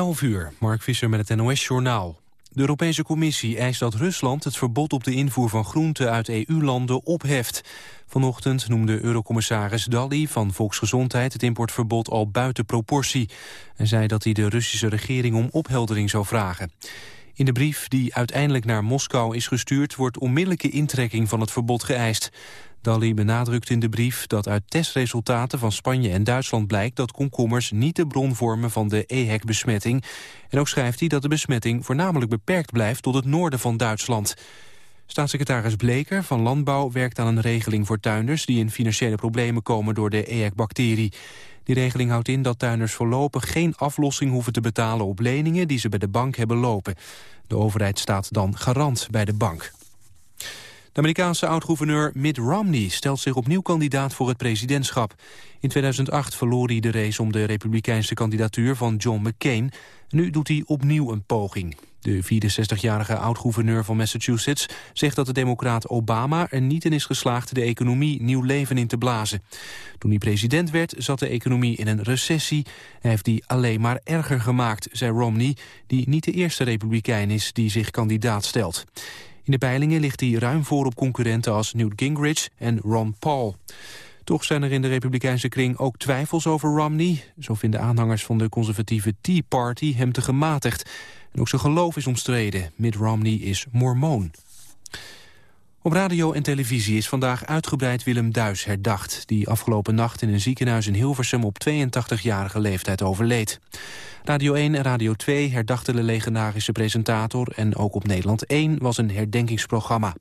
11 uur, Mark Visser met het NOS-journaal. De Europese Commissie eist dat Rusland het verbod op de invoer van groenten uit EU-landen opheft. Vanochtend noemde Eurocommissaris Dalli van Volksgezondheid het importverbod al buiten proportie. En zei dat hij de Russische regering om opheldering zou vragen. In de brief die uiteindelijk naar Moskou is gestuurd wordt onmiddellijke intrekking van het verbod geëist. Dalli benadrukt in de brief dat uit testresultaten van Spanje en Duitsland blijkt dat komkommers niet de bron vormen van de EHEC-besmetting. En ook schrijft hij dat de besmetting voornamelijk beperkt blijft tot het noorden van Duitsland. Staatssecretaris Bleker van Landbouw werkt aan een regeling voor tuinders die in financiële problemen komen door de EHEC-bacterie. Die regeling houdt in dat tuinders voorlopig geen aflossing hoeven te betalen op leningen die ze bij de bank hebben lopen. De overheid staat dan garant bij de bank. De Amerikaanse oud-gouverneur Mitt Romney stelt zich opnieuw kandidaat voor het presidentschap. In 2008 verloor hij de race om de republikeinse kandidatuur van John McCain. Nu doet hij opnieuw een poging. De 64-jarige oud-gouverneur van Massachusetts zegt dat de democraat Obama er niet in is geslaagd de economie nieuw leven in te blazen. Toen hij president werd zat de economie in een recessie. Hij heeft die alleen maar erger gemaakt, zei Romney, die niet de eerste republikein is die zich kandidaat stelt. In de peilingen ligt hij ruim voor op concurrenten als Newt Gingrich en Ron Paul. Toch zijn er in de republikeinse kring ook twijfels over Romney. Zo vinden aanhangers van de conservatieve Tea Party hem te gematigd. En ook zijn geloof is omstreden. Mitt Romney is mormoon. Op radio en televisie is vandaag uitgebreid Willem Duis herdacht... die afgelopen nacht in een ziekenhuis in Hilversum op 82-jarige leeftijd overleed. Radio 1 en Radio 2 herdachten de legendarische presentator... en ook op Nederland 1 was een herdenkingsprogramma.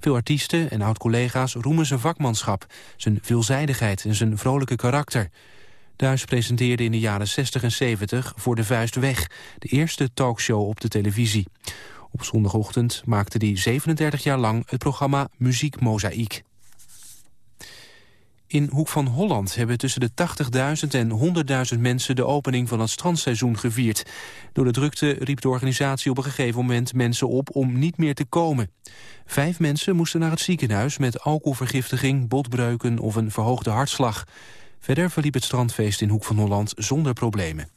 Veel artiesten en oud-collega's roemen zijn vakmanschap... zijn veelzijdigheid en zijn vrolijke karakter. Duis presenteerde in de jaren 60 en 70 voor de Vuist Weg... de eerste talkshow op de televisie. Op zondagochtend maakte hij 37 jaar lang het programma Muziek Mozaïek. In Hoek van Holland hebben tussen de 80.000 en 100.000 mensen de opening van het strandseizoen gevierd. Door de drukte riep de organisatie op een gegeven moment mensen op om niet meer te komen. Vijf mensen moesten naar het ziekenhuis met alcoholvergiftiging, botbreuken of een verhoogde hartslag. Verder verliep het strandfeest in Hoek van Holland zonder problemen.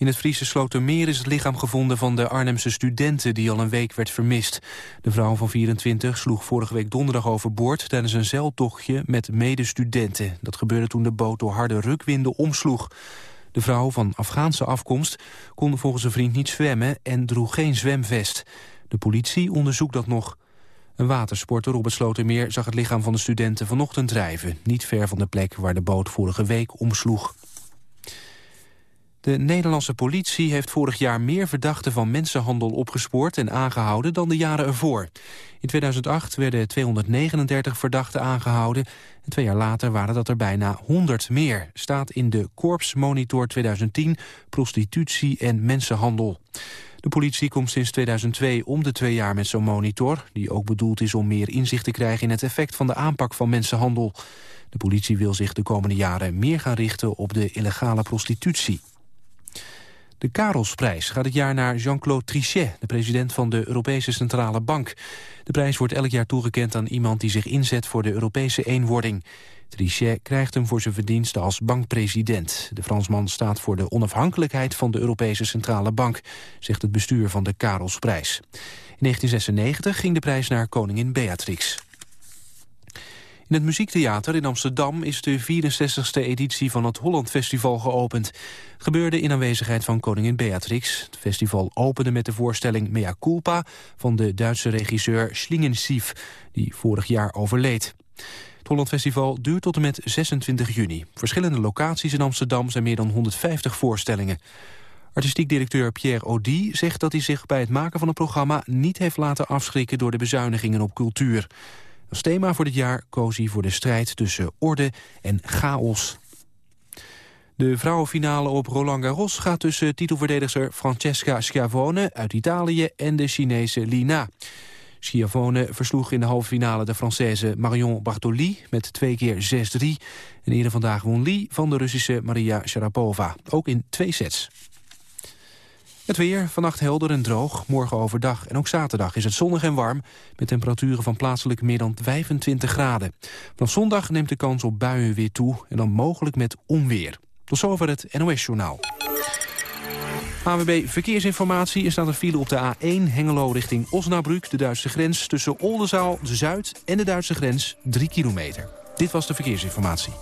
In het Friese Slotermeer is het lichaam gevonden van de Arnhemse studenten die al een week werd vermist. De vrouw van 24 sloeg vorige week donderdag overboord tijdens een zeiltochtje met medestudenten. Dat gebeurde toen de boot door harde rukwinden omsloeg. De vrouw van Afghaanse afkomst kon volgens een vriend niet zwemmen en droeg geen zwemvest. De politie onderzoekt dat nog. Een watersporter op het Slotermeer zag het lichaam van de studenten vanochtend drijven. Niet ver van de plek waar de boot vorige week omsloeg. De Nederlandse politie heeft vorig jaar meer verdachten van mensenhandel opgespoord en aangehouden dan de jaren ervoor. In 2008 werden 239 verdachten aangehouden en twee jaar later waren dat er bijna 100 meer. Staat in de Korps Monitor 2010 prostitutie en mensenhandel. De politie komt sinds 2002 om de twee jaar met zo'n monitor... die ook bedoeld is om meer inzicht te krijgen in het effect van de aanpak van mensenhandel. De politie wil zich de komende jaren meer gaan richten op de illegale prostitutie. De Karelsprijs gaat het jaar naar Jean-Claude Trichet, de president van de Europese Centrale Bank. De prijs wordt elk jaar toegekend aan iemand die zich inzet voor de Europese eenwording. Trichet krijgt hem voor zijn verdiensten als bankpresident. De Fransman staat voor de onafhankelijkheid van de Europese Centrale Bank, zegt het bestuur van de Karelsprijs. In 1996 ging de prijs naar koningin Beatrix. In het Muziektheater in Amsterdam is de 64e editie van het Holland Festival geopend. Gebeurde in aanwezigheid van koningin Beatrix. Het festival opende met de voorstelling Mea Culpa van de Duitse regisseur Schlingensief, die vorig jaar overleed. Het Holland Festival duurt tot en met 26 juni. Verschillende locaties in Amsterdam zijn meer dan 150 voorstellingen. Artistiek directeur Pierre Audi zegt dat hij zich bij het maken van het programma niet heeft laten afschrikken door de bezuinigingen op cultuur. Als thema voor dit jaar koos hij voor de strijd tussen orde en chaos. De vrouwenfinale op Roland Garros gaat tussen titelverdedigster Francesca Schiavone uit Italië en de Chinese Lina. Schiavone versloeg in de halve finale de Française Marion Bartoli met twee keer 6-3. En eerder vandaag won Li van de Russische Maria Sharapova, ook in twee sets. Het weer, vannacht helder en droog. Morgen overdag en ook zaterdag is het zonnig en warm... met temperaturen van plaatselijk meer dan 25 graden. Vanaf zondag neemt de kans op buien weer toe... en dan mogelijk met onweer. Tot zover het NOS-journaal. AWB Verkeersinformatie. Er staat een file op de A1 Hengelo richting Osnabrück. De Duitse grens tussen Oldenzaal, Zuid en de Duitse grens 3 kilometer. Dit was de verkeersinformatie.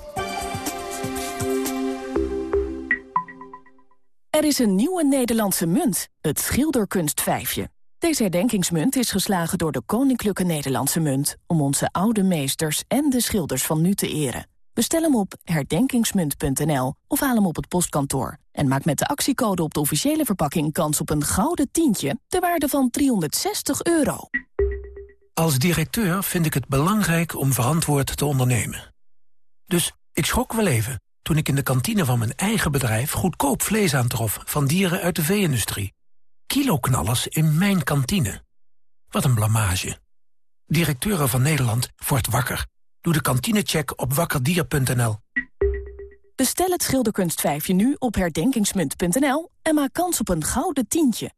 Er is een nieuwe Nederlandse munt, het schilderkunstvijfje. Deze herdenkingsmunt is geslagen door de Koninklijke Nederlandse Munt... om onze oude meesters en de schilders van nu te eren. Bestel hem op herdenkingsmunt.nl of haal hem op het postkantoor. En maak met de actiecode op de officiële verpakking kans op een gouden tientje... ter waarde van 360 euro. Als directeur vind ik het belangrijk om verantwoord te ondernemen. Dus ik schrok wel even toen ik in de kantine van mijn eigen bedrijf... goedkoop vlees aantrof van dieren uit de vee-industrie. Kiloknallers in mijn kantine. Wat een blamage. Directeuren van Nederland wordt wakker. Doe de kantinecheck op wakkerdier.nl. Bestel het schilderkunstvijfje nu op herdenkingsmunt.nl... en maak kans op een gouden tientje.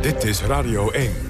Dit is Radio 1.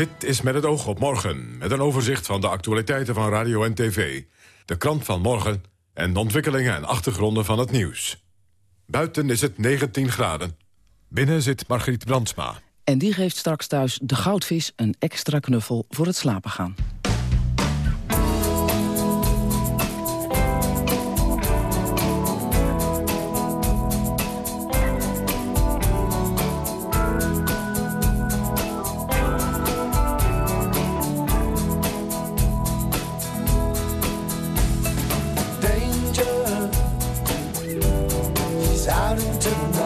Dit is met het oog op morgen, met een overzicht van de actualiteiten van radio en tv. De krant van morgen en de ontwikkelingen en achtergronden van het nieuws. Buiten is het 19 graden. Binnen zit Margriet Brandsma. En die geeft straks thuis de goudvis een extra knuffel voor het slapen gaan. Out into the night.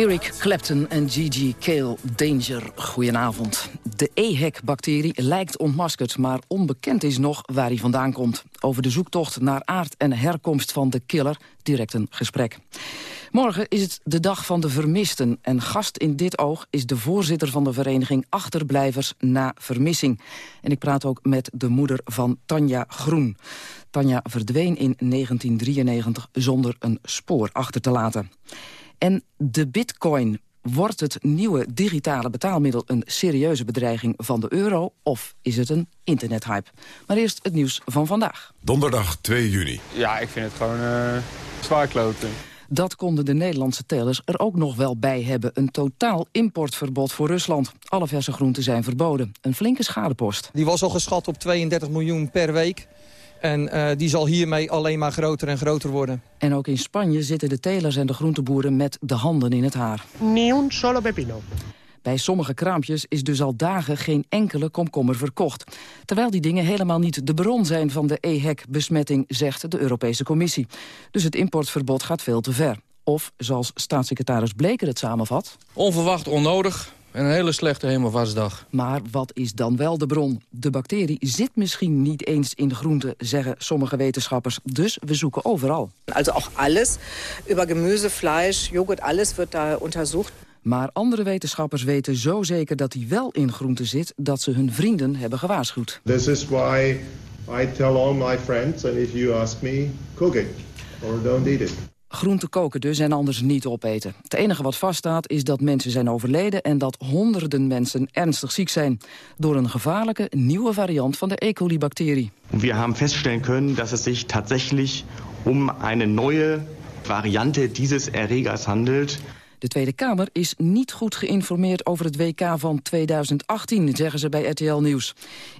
Eric Clapton en Gigi Cale Danger. Goedenavond. De EHEC-bacterie lijkt ontmaskerd, maar onbekend is nog waar hij vandaan komt. Over de zoektocht naar aard en herkomst van de killer direct een gesprek. Morgen is het de dag van de vermisten. En gast in dit oog is de voorzitter van de vereniging Achterblijvers na Vermissing. En ik praat ook met de moeder van Tanja Groen. Tanja verdween in 1993 zonder een spoor achter te laten. En de bitcoin Wordt het nieuwe digitale betaalmiddel een serieuze bedreiging van de euro... of is het een internethype? Maar eerst het nieuws van vandaag. Donderdag 2 juni. Ja, ik vind het gewoon uh, zwaar kloten. Dat konden de Nederlandse telers er ook nog wel bij hebben. Een totaal importverbod voor Rusland. Alle verse groenten zijn verboden. Een flinke schadepost. Die was al geschat op 32 miljoen per week. En uh, die zal hiermee alleen maar groter en groter worden. En ook in Spanje zitten de telers en de groenteboeren met de handen in het haar. Ni un solo pepino. Bij sommige kraampjes is dus al dagen geen enkele komkommer verkocht. Terwijl die dingen helemaal niet de bron zijn van de EHEC-besmetting, zegt de Europese Commissie. Dus het importverbod gaat veel te ver. Of, zoals staatssecretaris Bleker het samenvat... Onverwacht onnodig, en een hele slechte hemelvaartsdag. Maar wat is dan wel de bron? De bacterie zit misschien niet eens in de groenten, zeggen sommige wetenschappers. Dus we zoeken overal. Also auch alles, über Gemüse, Fleisch, Joghurt, alles wird da untersucht. Maar andere wetenschappers weten zo zeker dat hij wel in groenten zit... dat ze hun vrienden hebben gewaarschuwd. This is why I tell all my friends, and if you ask me, cook it or don't eat it. Groente koken dus en anders niet opeten. Het enige wat vaststaat is dat mensen zijn overleden... en dat honderden mensen ernstig ziek zijn... door een gevaarlijke nieuwe variant van de E. coli-bacterie. We hebben feststellen kunnen dat het zich tatsächlich om een nieuwe variante dieses Erregers handelt... De Tweede Kamer is niet goed geïnformeerd over het WK van 2018, zeggen ze bij RTL Nieuws.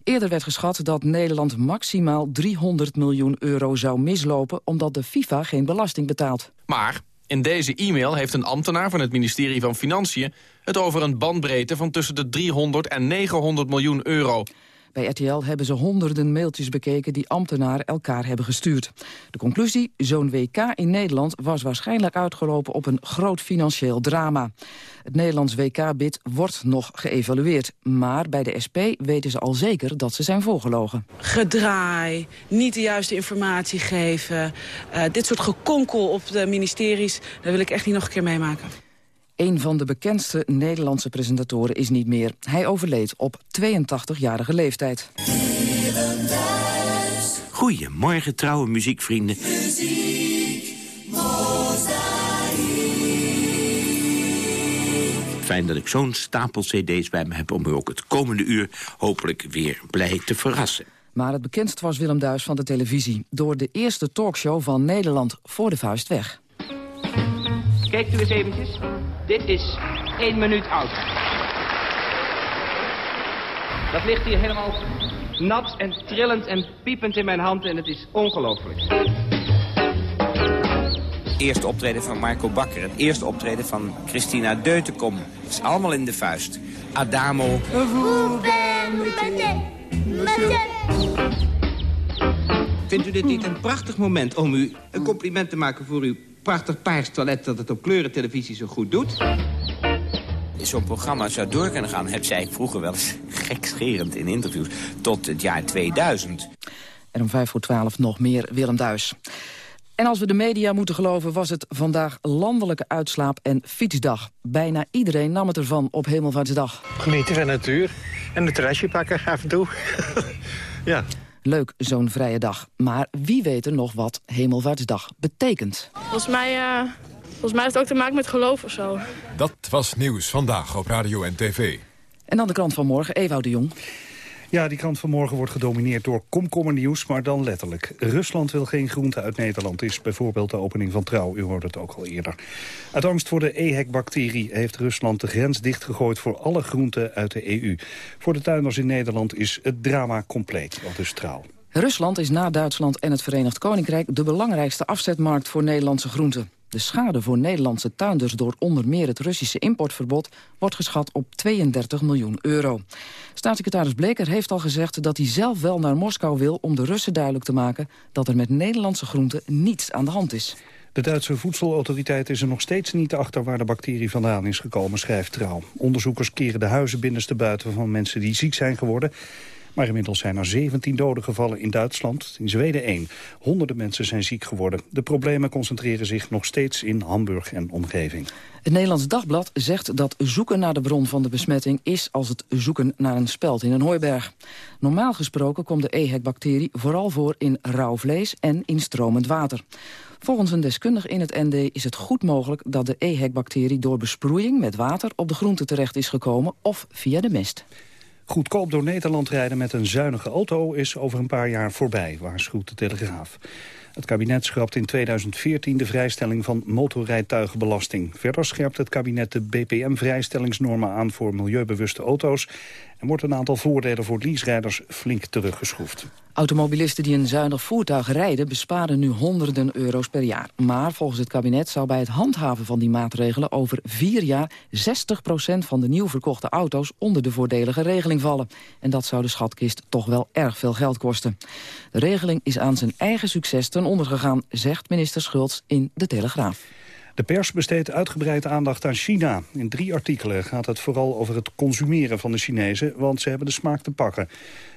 Eerder werd geschat dat Nederland maximaal 300 miljoen euro zou mislopen... omdat de FIFA geen belasting betaalt. Maar in deze e-mail heeft een ambtenaar van het ministerie van Financiën... het over een bandbreedte van tussen de 300 en 900 miljoen euro. Bij RTL hebben ze honderden mailtjes bekeken die ambtenaren elkaar hebben gestuurd. De conclusie, zo'n WK in Nederland was waarschijnlijk uitgelopen op een groot financieel drama. Het Nederlands WK-bid wordt nog geëvalueerd. Maar bij de SP weten ze al zeker dat ze zijn voorgelogen. Gedraai, niet de juiste informatie geven. Uh, dit soort gekonkel op de ministeries, dat wil ik echt niet nog een keer meemaken. Een van de bekendste Nederlandse presentatoren is niet meer. Hij overleed op 82-jarige leeftijd. Goedemorgen, trouwe muziekvrienden. Muziek, Fijn dat ik zo'n stapel cd's bij me heb om u ook het komende uur hopelijk weer blij te verrassen. Maar het bekendst was Willem Duis van de televisie. Door de eerste talkshow van Nederland voor de vuist weg. Kijkt u eens eventjes. Dit is één minuut oud. Dat ligt hier helemaal nat en trillend en piepend in mijn hand en het is ongelooflijk. Eerste optreden van Marco Bakker. Het eerste optreden van Christina Deutenkom. Het is allemaal in de vuist. Adamo. Vindt u dit niet een prachtig moment om u een compliment te maken voor uw prachtig paars toilet dat het op kleurentelevisie zo goed doet? Zo'n programma zou door kunnen gaan, heb zij vroeger wel eens gekscherend in interviews, tot het jaar 2000. En om vijf voor twaalf nog meer Willem Duis. En als we de media moeten geloven was het vandaag landelijke uitslaap- en fietsdag. Bijna iedereen nam het ervan op Hemelvaartsdag. Genieten van de natuur en een terrasje pakken af en toe. ja. Leuk, zo'n vrije dag. Maar wie weet er nog wat Hemelvaartsdag betekent? Volgens mij, uh, volgens mij heeft het ook te maken met geloof of zo. Dat was Nieuws Vandaag op Radio en TV. En dan de krant van morgen, Ewout de Jong. Ja, die krant van morgen wordt gedomineerd door komkommernieuws, maar dan letterlijk. Rusland wil geen groente uit Nederland, is bijvoorbeeld de opening van Trouw. U hoorde het ook al eerder. Uit angst voor de EHEC-bacterie heeft Rusland de grens dichtgegooid voor alle groenten uit de EU. Voor de tuinders in Nederland is het drama compleet, al dus Trouw. Rusland is na Duitsland en het Verenigd Koninkrijk de belangrijkste afzetmarkt voor Nederlandse groenten. De schade voor Nederlandse tuinders door onder meer het Russische importverbod wordt geschat op 32 miljoen euro. Staatssecretaris Bleker heeft al gezegd dat hij zelf wel naar Moskou wil om de Russen duidelijk te maken dat er met Nederlandse groenten niets aan de hand is. De Duitse voedselautoriteit is er nog steeds niet achter waar de bacterie vandaan is gekomen, schrijft Trouw. Onderzoekers keren de huizen binnenste buiten van mensen die ziek zijn geworden. Maar inmiddels zijn er 17 doden gevallen in Duitsland, in Zweden 1. Honderden mensen zijn ziek geworden. De problemen concentreren zich nog steeds in Hamburg en omgeving. Het Nederlands Dagblad zegt dat zoeken naar de bron van de besmetting... is als het zoeken naar een speld in een hooiberg. Normaal gesproken komt de EHEC-bacterie vooral voor in rauw vlees en in stromend water. Volgens een deskundige in het ND is het goed mogelijk dat de EHEC-bacterie door besproeiing met water op de groente terecht is gekomen of via de mest. Goedkoop door Nederland rijden met een zuinige auto is over een paar jaar voorbij, waarschuwt de Telegraaf. Het kabinet schrapt in 2014 de vrijstelling van motorrijtuigenbelasting. Verder scherpt het kabinet de BPM-vrijstellingsnormen aan voor milieubewuste auto's... en wordt een aantal voordelen voor leaserijders flink teruggeschroefd. Automobilisten die een zuinig voertuig rijden besparen nu honderden euro's per jaar. Maar volgens het kabinet zou bij het handhaven van die maatregelen over vier jaar 60% van de nieuw verkochte auto's onder de voordelige regeling vallen. En dat zou de schatkist toch wel erg veel geld kosten. De regeling is aan zijn eigen succes ten onder gegaan, zegt minister Schultz in De Telegraaf. De pers besteedt uitgebreid aandacht aan China. In drie artikelen gaat het vooral over het consumeren van de Chinezen... want ze hebben de smaak te pakken.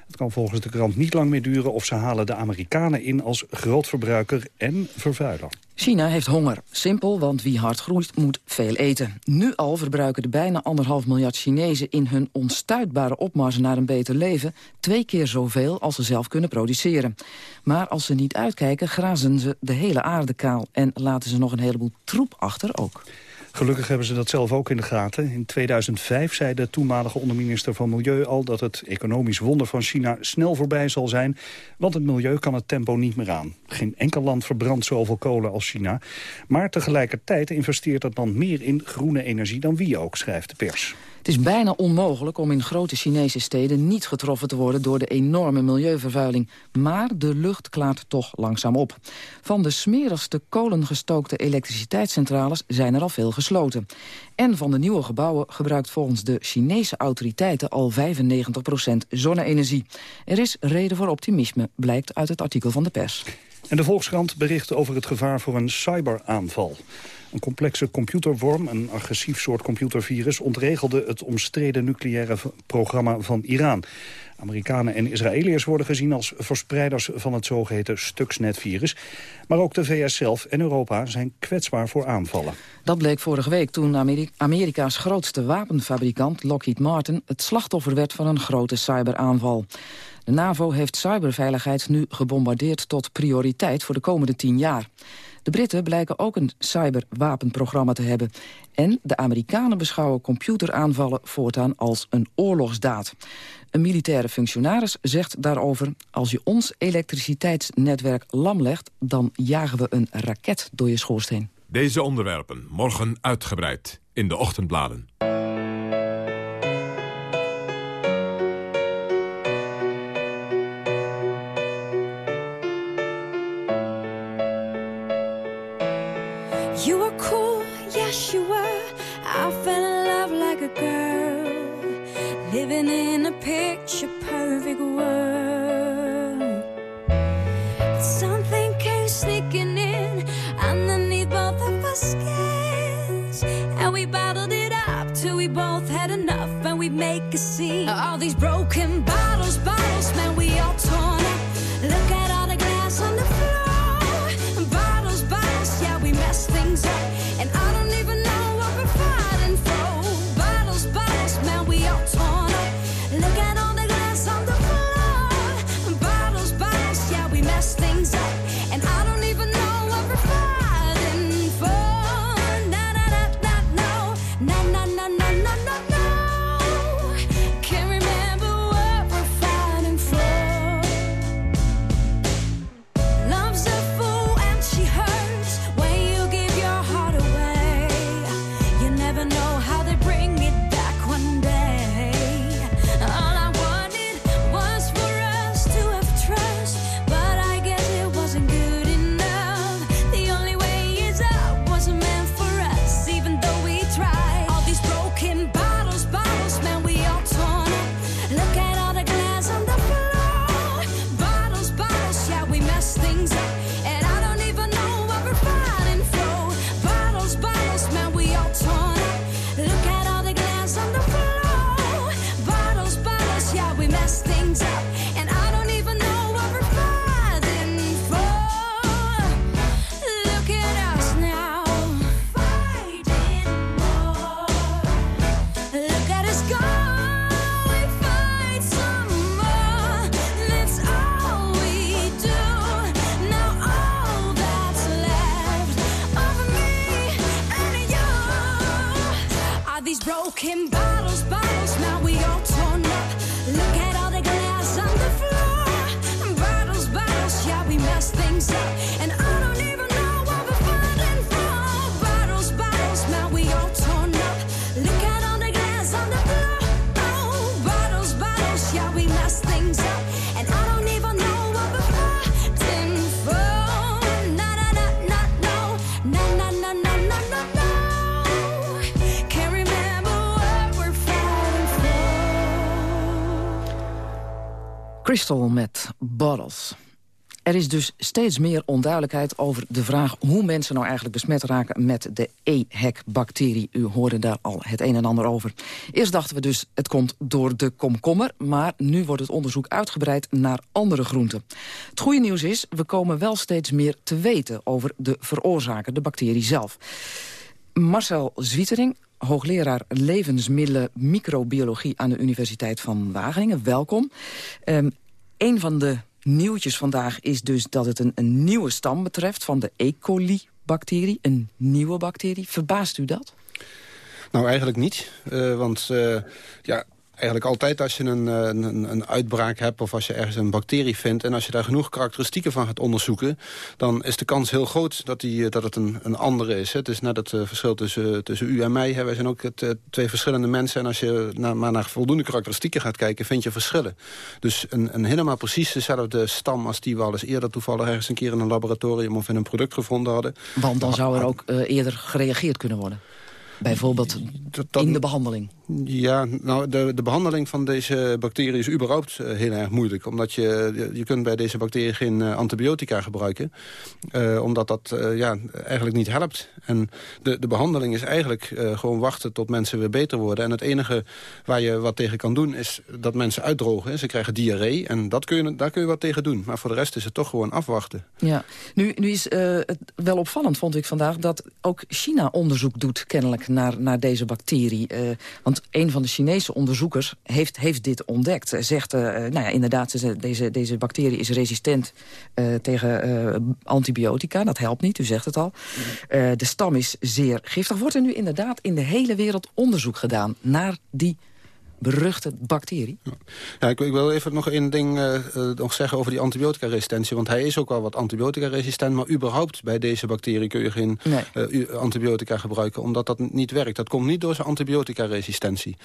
Het kan volgens de krant niet lang meer duren of ze halen de Amerikanen in als grootverbruiker en vervuiler. China heeft honger. Simpel, want wie hard groeit moet veel eten. Nu al verbruiken de bijna anderhalf miljard Chinezen... in hun onstuitbare opmars naar een beter leven... twee keer zoveel als ze zelf kunnen produceren. Maar als ze niet uitkijken, grazen ze de hele aarde kaal... en laten ze nog een heleboel troep achter ook. Gelukkig hebben ze dat zelf ook in de gaten. In 2005 zei de toenmalige onderminister van Milieu al... dat het economisch wonder van China snel voorbij zal zijn... want het milieu kan het tempo niet meer aan. Geen enkel land verbrandt zoveel kolen als China. Maar tegelijkertijd investeert het land meer in groene energie dan wie ook, schrijft de pers. Het is bijna onmogelijk om in grote Chinese steden niet getroffen te worden door de enorme milieuvervuiling. Maar de lucht klaart toch langzaam op. Van de smerigste kolengestookte elektriciteitscentrales zijn er al veel gesloten. En van de nieuwe gebouwen gebruikt volgens de Chinese autoriteiten al 95% zonne-energie. Er is reden voor optimisme, blijkt uit het artikel van de pers. En de Volkskrant bericht over het gevaar voor een cyberaanval. Een complexe computerworm, een agressief soort computervirus... ontregelde het omstreden nucleaire programma van Iran. Amerikanen en Israëliërs worden gezien als verspreiders van het zogeheten Stuxnet-virus. Maar ook de VS zelf en Europa zijn kwetsbaar voor aanvallen. Dat bleek vorige week toen Ameri Amerika's grootste wapenfabrikant Lockheed Martin... het slachtoffer werd van een grote cyberaanval. De NAVO heeft cyberveiligheid nu gebombardeerd tot prioriteit voor de komende tien jaar. De Britten blijken ook een cyberwapenprogramma te hebben. En de Amerikanen beschouwen computeraanvallen voortaan als een oorlogsdaad. Een militaire functionaris zegt daarover... als je ons elektriciteitsnetwerk lam legt... dan jagen we een raket door je schoorsteen. Deze onderwerpen morgen uitgebreid in de ochtendbladen. Girl, living in a picture perfect world. But something came sneaking in underneath both of our skins, and we bottled it up till we both had enough, and we make a scene. All these broken bottles, Crystal met Bottles. Er is dus steeds meer onduidelijkheid over de vraag... hoe mensen nou eigenlijk besmet raken met de EHEC-bacterie. U hoorde daar al het een en ander over. Eerst dachten we dus het komt door de komkommer... maar nu wordt het onderzoek uitgebreid naar andere groenten. Het goede nieuws is, we komen wel steeds meer te weten... over de veroorzaker, de bacterie zelf. Marcel Zwietering, hoogleraar levensmiddelen microbiologie... aan de Universiteit van Wageningen. Welkom. Um, een van de nieuwtjes vandaag is dus dat het een, een nieuwe stam betreft... van de E. coli-bacterie, een nieuwe bacterie. Verbaast u dat? Nou, eigenlijk niet. Uh, want uh, ja, eigenlijk altijd als je een, een, een, uitbraak hebt... of als je ergens een bacterie vindt... en als je daar genoeg karakteristieken van gaat onderzoeken... dan is de kans heel groot dat, die, dat het een, een andere is. Het is net het uh, verschil tussen, tussen u en mij. Hè. Wij zijn ook het, twee verschillende mensen. En als je na, maar naar voldoende karakteristieken gaat kijken... vind je verschillen. Dus een, een helemaal precies dezelfde stam... als die we al eens eerder toevallig ergens een keer in een laboratorium... of in een product gevonden hadden. Want dan zou er ook uh, eerder gereageerd kunnen worden? Bijvoorbeeld in de behandeling? Ja, nou, de, de behandeling van deze bacterie is überhaupt uh, heel erg moeilijk. Omdat je, je kunt bij deze bacterie geen uh, antibiotica gebruiken. Uh, omdat dat ja, eigenlijk niet helpt. En de, de behandeling is eigenlijk gewoon wachten tot mensen weer beter worden. En het enige waar je wat tegen kan doen is dat mensen uitdrogen. Ze krijgen diarree en dat kun je, daar kun je wat tegen doen. Maar voor de rest is het toch gewoon afwachten. Ja, nu, nu is het wel opvallend, vond ik vandaag... dat ook China onderzoek doet kennelijk naar, naar deze bacterie. want een van de Chinese onderzoekers heeft, heeft dit ontdekt. Zegt, uh, nou ja, inderdaad, deze, deze bacterie is resistent uh, tegen uh, antibiotica. Dat helpt niet, u zegt het al. de stam is zeer giftig. Wordt er nu inderdaad in de hele wereld onderzoek gedaan naar die beruchte bacterie? Ja, ik, ik, wil even nog één ding uh, nog zeggen over die antibiotica-resistentie. Want hij is ook wel wat antibiotica-resistent. Maar überhaupt bij deze bacterie kun je geen nee. uh, antibiotica gebruiken. Omdat dat niet werkt. Dat komt niet door zijn antibiotica-resistentie.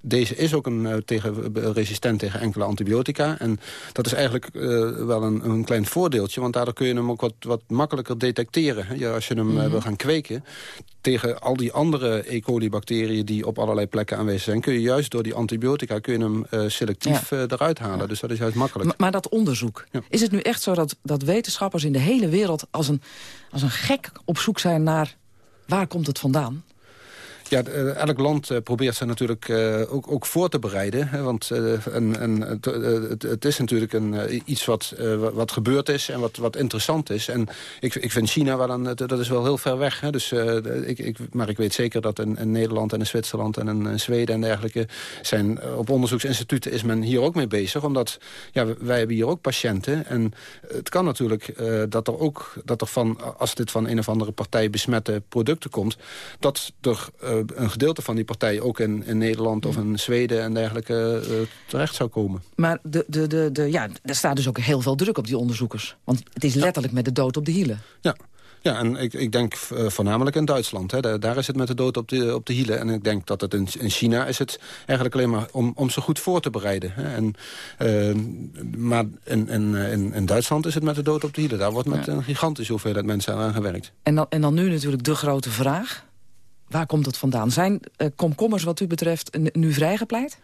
Deze is ook een, tegen, resistent tegen enkele antibiotica. En dat is eigenlijk wel een, een, klein voordeeltje. Want daardoor kun je hem ook wat, wat makkelijker detecteren. Ja, als je hem mm -hmm. wil gaan kweken tegen al die andere E. coli-bacteriën die op allerlei plekken aanwezig zijn... kun je juist door die antibiotica kun je hem uh, selectief ja. uh, eruit halen. Ja. Dus dat is juist makkelijk. Maar, maar dat onderzoek, ja. is het nu echt zo dat, dat wetenschappers in de hele wereld... Als een, als een gek op zoek zijn naar waar komt het vandaan? Ja, elk land uh, probeert zich natuurlijk uh, ook, ook voor te bereiden. Want een, een, het, het, is natuurlijk een, iets wat, wat gebeurd is en wat, wat interessant is. En ik, ik vind China, wel een, dat is wel heel ver weg. Hè, dus, ik, ik, maar ik weet zeker dat in, Nederland en in Zwitserland en in, in, Zweden en dergelijke... zijn op onderzoeksinstituten is men hier ook mee bezig. Omdat ja, wij hebben hier ook patiënten. En het kan natuurlijk dat er ook, dat er van, als dit van een of andere partij besmette producten komt... dat er een gedeelte van die partij ook in, in Nederland of in Zweden en dergelijke uh, terecht zou komen. Maar de, de, de, de, ja, er staat dus ook heel veel druk op die onderzoekers. Want het is letterlijk met de dood op de hielen. Ja. Ja, en ik, ik denk uh, voornamelijk in Duitsland. Hè. Daar, daar, is het met de dood op de, op de hielen. En ik denk dat het in, in China is het eigenlijk alleen maar om, om ze goed voor te bereiden. Hè. En, uh, maar in, in, in, in, Duitsland is het met de dood op de hielen. Daar wordt met ja. een gigantische hoeveelheid mensen aan gewerkt. En dan, en dan nu natuurlijk de grote vraag. Waar komt het vandaan? Zijn uh, komkommers wat u betreft nu vrijgepleit?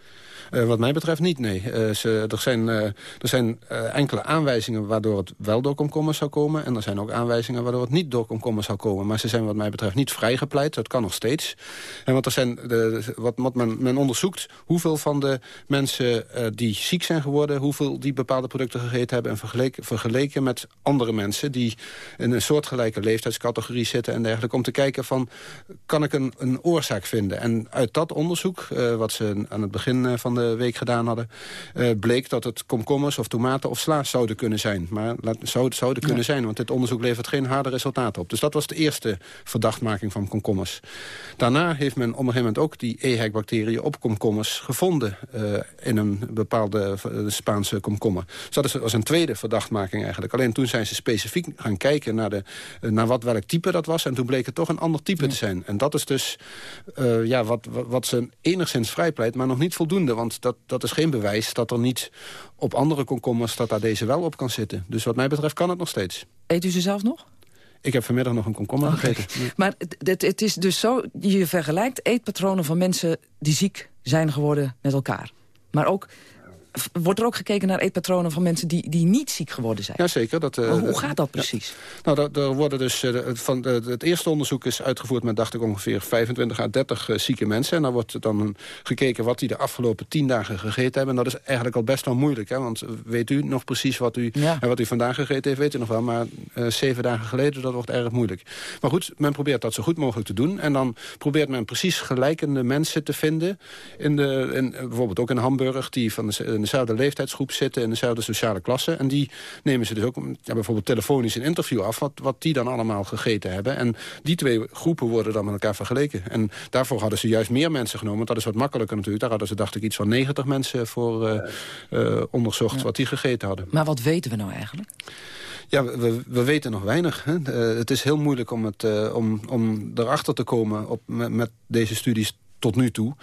Uh, wat mij betreft niet, nee. Ze, er zijn, uh, er zijn enkele aanwijzingen waardoor het wel door komkommers zou komen. En er zijn ook aanwijzingen waardoor het niet door komkommers zou komen. Maar ze zijn wat mij betreft niet vrijgepleit. Dat kan nog steeds. En want er zijn de, wat, wat men, men onderzoekt hoeveel van de mensen die ziek zijn geworden... hoeveel die bepaalde producten gegeten hebben... en vergeleken, vergeleken met andere mensen die in een soortgelijke leeftijdscategorie zitten... en dergelijke, om te kijken van, kan ik een, een oorzaak vinden? En uit dat onderzoek, wat ze aan het begin van de week gedaan hadden... Uh, bleek dat het komkommers of tomaten of sla zouden kunnen zijn. Maar zou, zouden kunnen zijn, want dit onderzoek levert geen harde resultaten op. Dus dat was de eerste verdachtmaking van komkommers. Daarna heeft men op een gegeven moment ook die EHEC-bacteriën op komkommers gevonden... Uh, in een bepaalde Spaanse komkommer. Dus dat was een tweede verdachtmaking eigenlijk. Alleen toen zijn ze specifiek gaan kijken naar, de, naar wat, welk type dat was... en toen bleek het toch een ander type ja. te zijn. En dat is dus ja, wat, wat, wat ze enigszins vrijpleit, maar nog niet voldoende... Want dat, dat is geen bewijs dat er niet op andere komkommers... dat daar deze wel op kan zitten. Dus wat mij betreft kan het nog steeds. Eet u ze zelf nog? Ik heb vanmiddag nog een komkommer gegeten. Ja. Maar het, het, is dus zo, je vergelijkt eetpatronen van mensen... die ziek zijn geworden met elkaar. Maar ook wordt er ook gekeken naar eetpatronen van mensen die, die niet ziek geworden zijn? Jazeker. Dat, eh, hoe gaat dat ja. precies? Nou, daar, daar worden dus, eh, van, eh, het eerste onderzoek is uitgevoerd met, dacht ik, ongeveer 25 à 30 eh, zieke mensen. En dan wordt dan gekeken wat die de afgelopen 10 dagen gegeten hebben. En dat is eigenlijk al best wel moeilijk. Hè? Want weet u nog precies wat u, en wat u vandaag gegeten heeft, weet u nog wel. Maar zeven dagen geleden, dat wordt erg moeilijk. Maar goed, men probeert dat zo goed mogelijk te doen. En dan probeert men precies gelijkende mensen te vinden. In de, in, bijvoorbeeld ook in Hamburg, die van de, in dezelfde leeftijdsgroep zitten... in dezelfde sociale klasse. En die nemen ze dus ook ja, bijvoorbeeld telefonisch een interview af... Wat, wat die dan allemaal gegeten hebben. En die twee groepen worden dan met elkaar vergeleken. En daarvoor hadden ze juist meer mensen genomen. Want dat is wat makkelijker natuurlijk. Daar hadden ze, dacht ik, iets van 90 mensen voor eh, eh, onderzocht... wat die gegeten hadden. Maar wat weten we nou eigenlijk? Ja, we, we weten nog weinig. Hè. Eh, het is heel moeilijk om, het, eh, om, om erachter te komen op, met, met deze studies tot nu toe.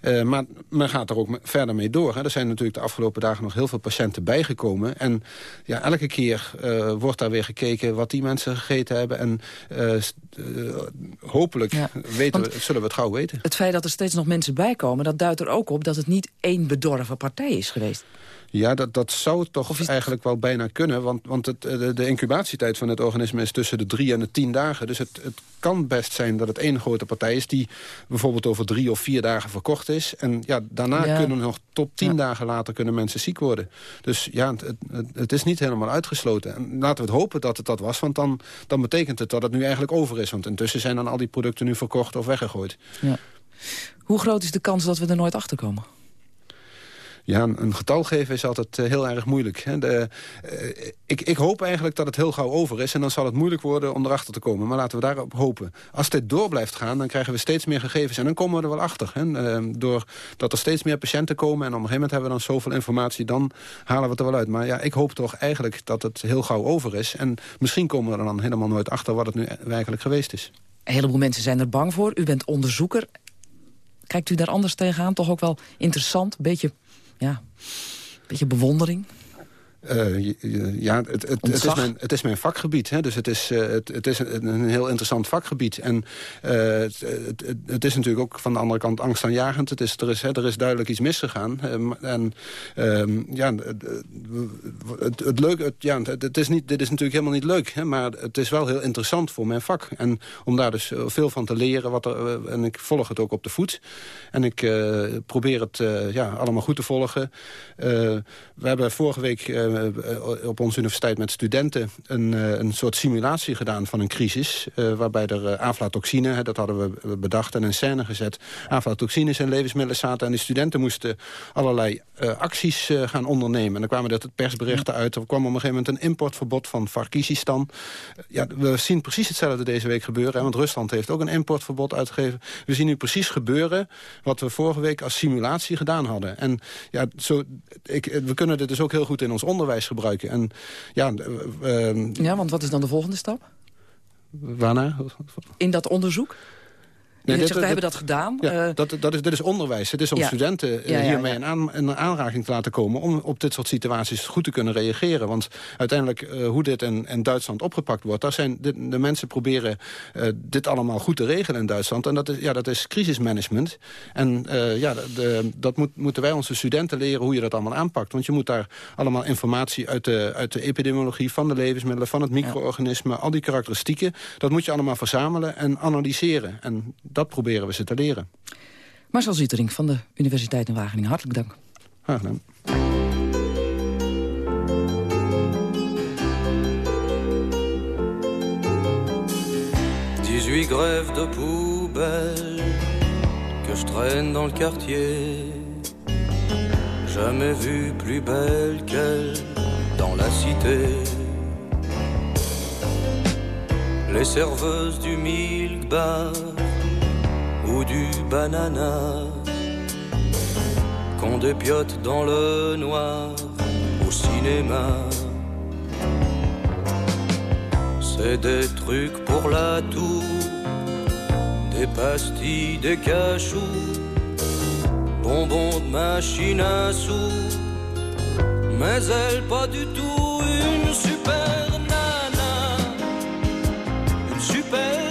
Eh, maar men gaat er ook verder mee door. Hè. Er zijn natuurlijk de afgelopen dagen nog heel veel patiënten bijgekomen. En ja, elke keer eh, wordt daar weer gekeken wat die mensen gegeten hebben. En eh, hopelijk weten we, zullen we het gauw weten. Het feit dat er steeds nog mensen bijkomen... dat duidt er ook op dat het niet één bedorven partij is geweest. Ja, dat, dat zou toch eigenlijk wel bijna kunnen. Want, want het, eh, de, de incubatietijd van het organisme is tussen de drie en de tien dagen. Dus het, het kan best zijn dat het één grote partij is... die bijvoorbeeld over drie of vier dagen verkocht is. En ja, daarna Ja. kunnen nog tot tien dagen later kunnen mensen ziek worden. Dus ja, het, het, het is niet helemaal uitgesloten. En laten we het hopen dat het dat was. Want dan, dan betekent het dat het nu eigenlijk over is. Want intussen zijn dan al die producten nu verkocht of weggegooid. Ja. Hoe groot is de kans dat we er nooit achter komen? Ja, een, getal geven is altijd eh, heel erg moeilijk. De, eh, ik, ik hoop eigenlijk dat het heel gauw over is... en dan zal het moeilijk worden om erachter te komen. Maar laten we daarop hopen. Als dit door blijft gaan, dan krijgen we steeds meer gegevens... en dan komen we er wel achter. Hè. Eh, doordat er steeds meer patiënten komen... en op een gegeven moment hebben we dan zoveel informatie... dan halen we het er wel uit. Maar ja, ik hoop toch eigenlijk dat het heel gauw over is. En misschien komen we er dan helemaal nooit achter... wat het nu eigenlijk geweest is. Een heleboel mensen zijn er bang voor. U bent onderzoeker. Kijkt u daar anders tegenaan? Toch ook wel interessant? Beetje, ja, beetje bewondering? Eh, ja, het, het, het, is mijn, het is mijn vakgebied. Hè? Dus het is, eh, het, het is een, een heel interessant vakgebied. En eh, het, is natuurlijk ook van de andere kant angstaanjagend. Het is, er, is, hè, er is duidelijk iets misgegaan. En ja, het, leuke, ja, het, is niet, dit is natuurlijk helemaal niet leuk. Hè? Maar het is wel heel interessant voor mijn vak. En om daar dus veel van te leren. Wat er, en ik volg het ook op de voet. En ik probeer het ja, allemaal goed te volgen. We hebben vorige week op onze universiteit met studenten... een, eh, een soort simulatie gedaan van een crisis. eh, waarbij er eh, aflatoxine, hè, dat hadden we bedacht en in scène gezet... aflatoxines in levensmiddelen zaten. En de studenten moesten allerlei eh, acties eh, gaan ondernemen. En dan kwamen er persberichten uit. Er kwam op een gegeven moment een importverbod van Varkisistan. Ja, we zien precies hetzelfde deze week gebeuren. Hè, want Rusland heeft ook een importverbod uitgegeven. We zien nu precies gebeuren wat we vorige week als simulatie gedaan hadden. En ja, zo, ik, we kunnen dit dus ook heel goed in ons onderwijs gebruiken. En ja, eh, eh, Ja, want wat is dan de volgende stap? waarna? In dat onderzoek? Nee, dit- zegt, hebben dat gedaan. Ja, Eh, dat, dat is, dit is onderwijs. Het is om Ja. studenten eh, Ja, hiermee. In, aan, in aanraking te laten komen... om op dit soort situaties goed te kunnen reageren. Want uiteindelijk, eh, hoe dit in, in Duitsland opgepakt wordt... Daar zijn de mensen proberen dit allemaal goed te regelen in Duitsland. En dat is, ja, dat is crisismanagement. En ja, de, dat moet, moeten wij onze studenten leren hoe je dat allemaal aanpakt. Want je moet daar allemaal informatie uit de, uit de epidemiologie... van de levensmiddelen, van het micro-organisme... al die karakteristieken, dat moet je allemaal verzamelen en analyseren. En dat proberen we ze te leren. Marcel Zietering van de Universiteit in Wageningen, hartelijk dank. Graag gedaan. 18 grèves de poubelle que je traîne dans le quartier. Jamais vu plus belle qu'elle dans la cité. Les serveuses du milk bar du banana qu'on dépiote dans le noir au cinéma. C'est des trucs pour la toux, des pastilles, des cachous, bonbons de machine à sous, mais elle pas du tout une super nana, une super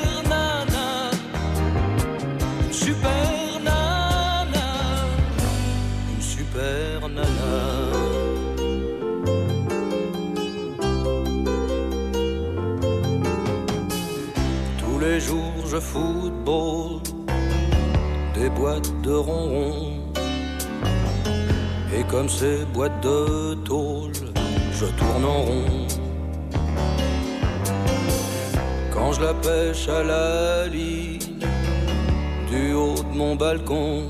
football des boîtes de ronron. Et comme ces boîtes de tôle, je tourne en rond. Quand je la pêche à la ligne du haut de mon balcon,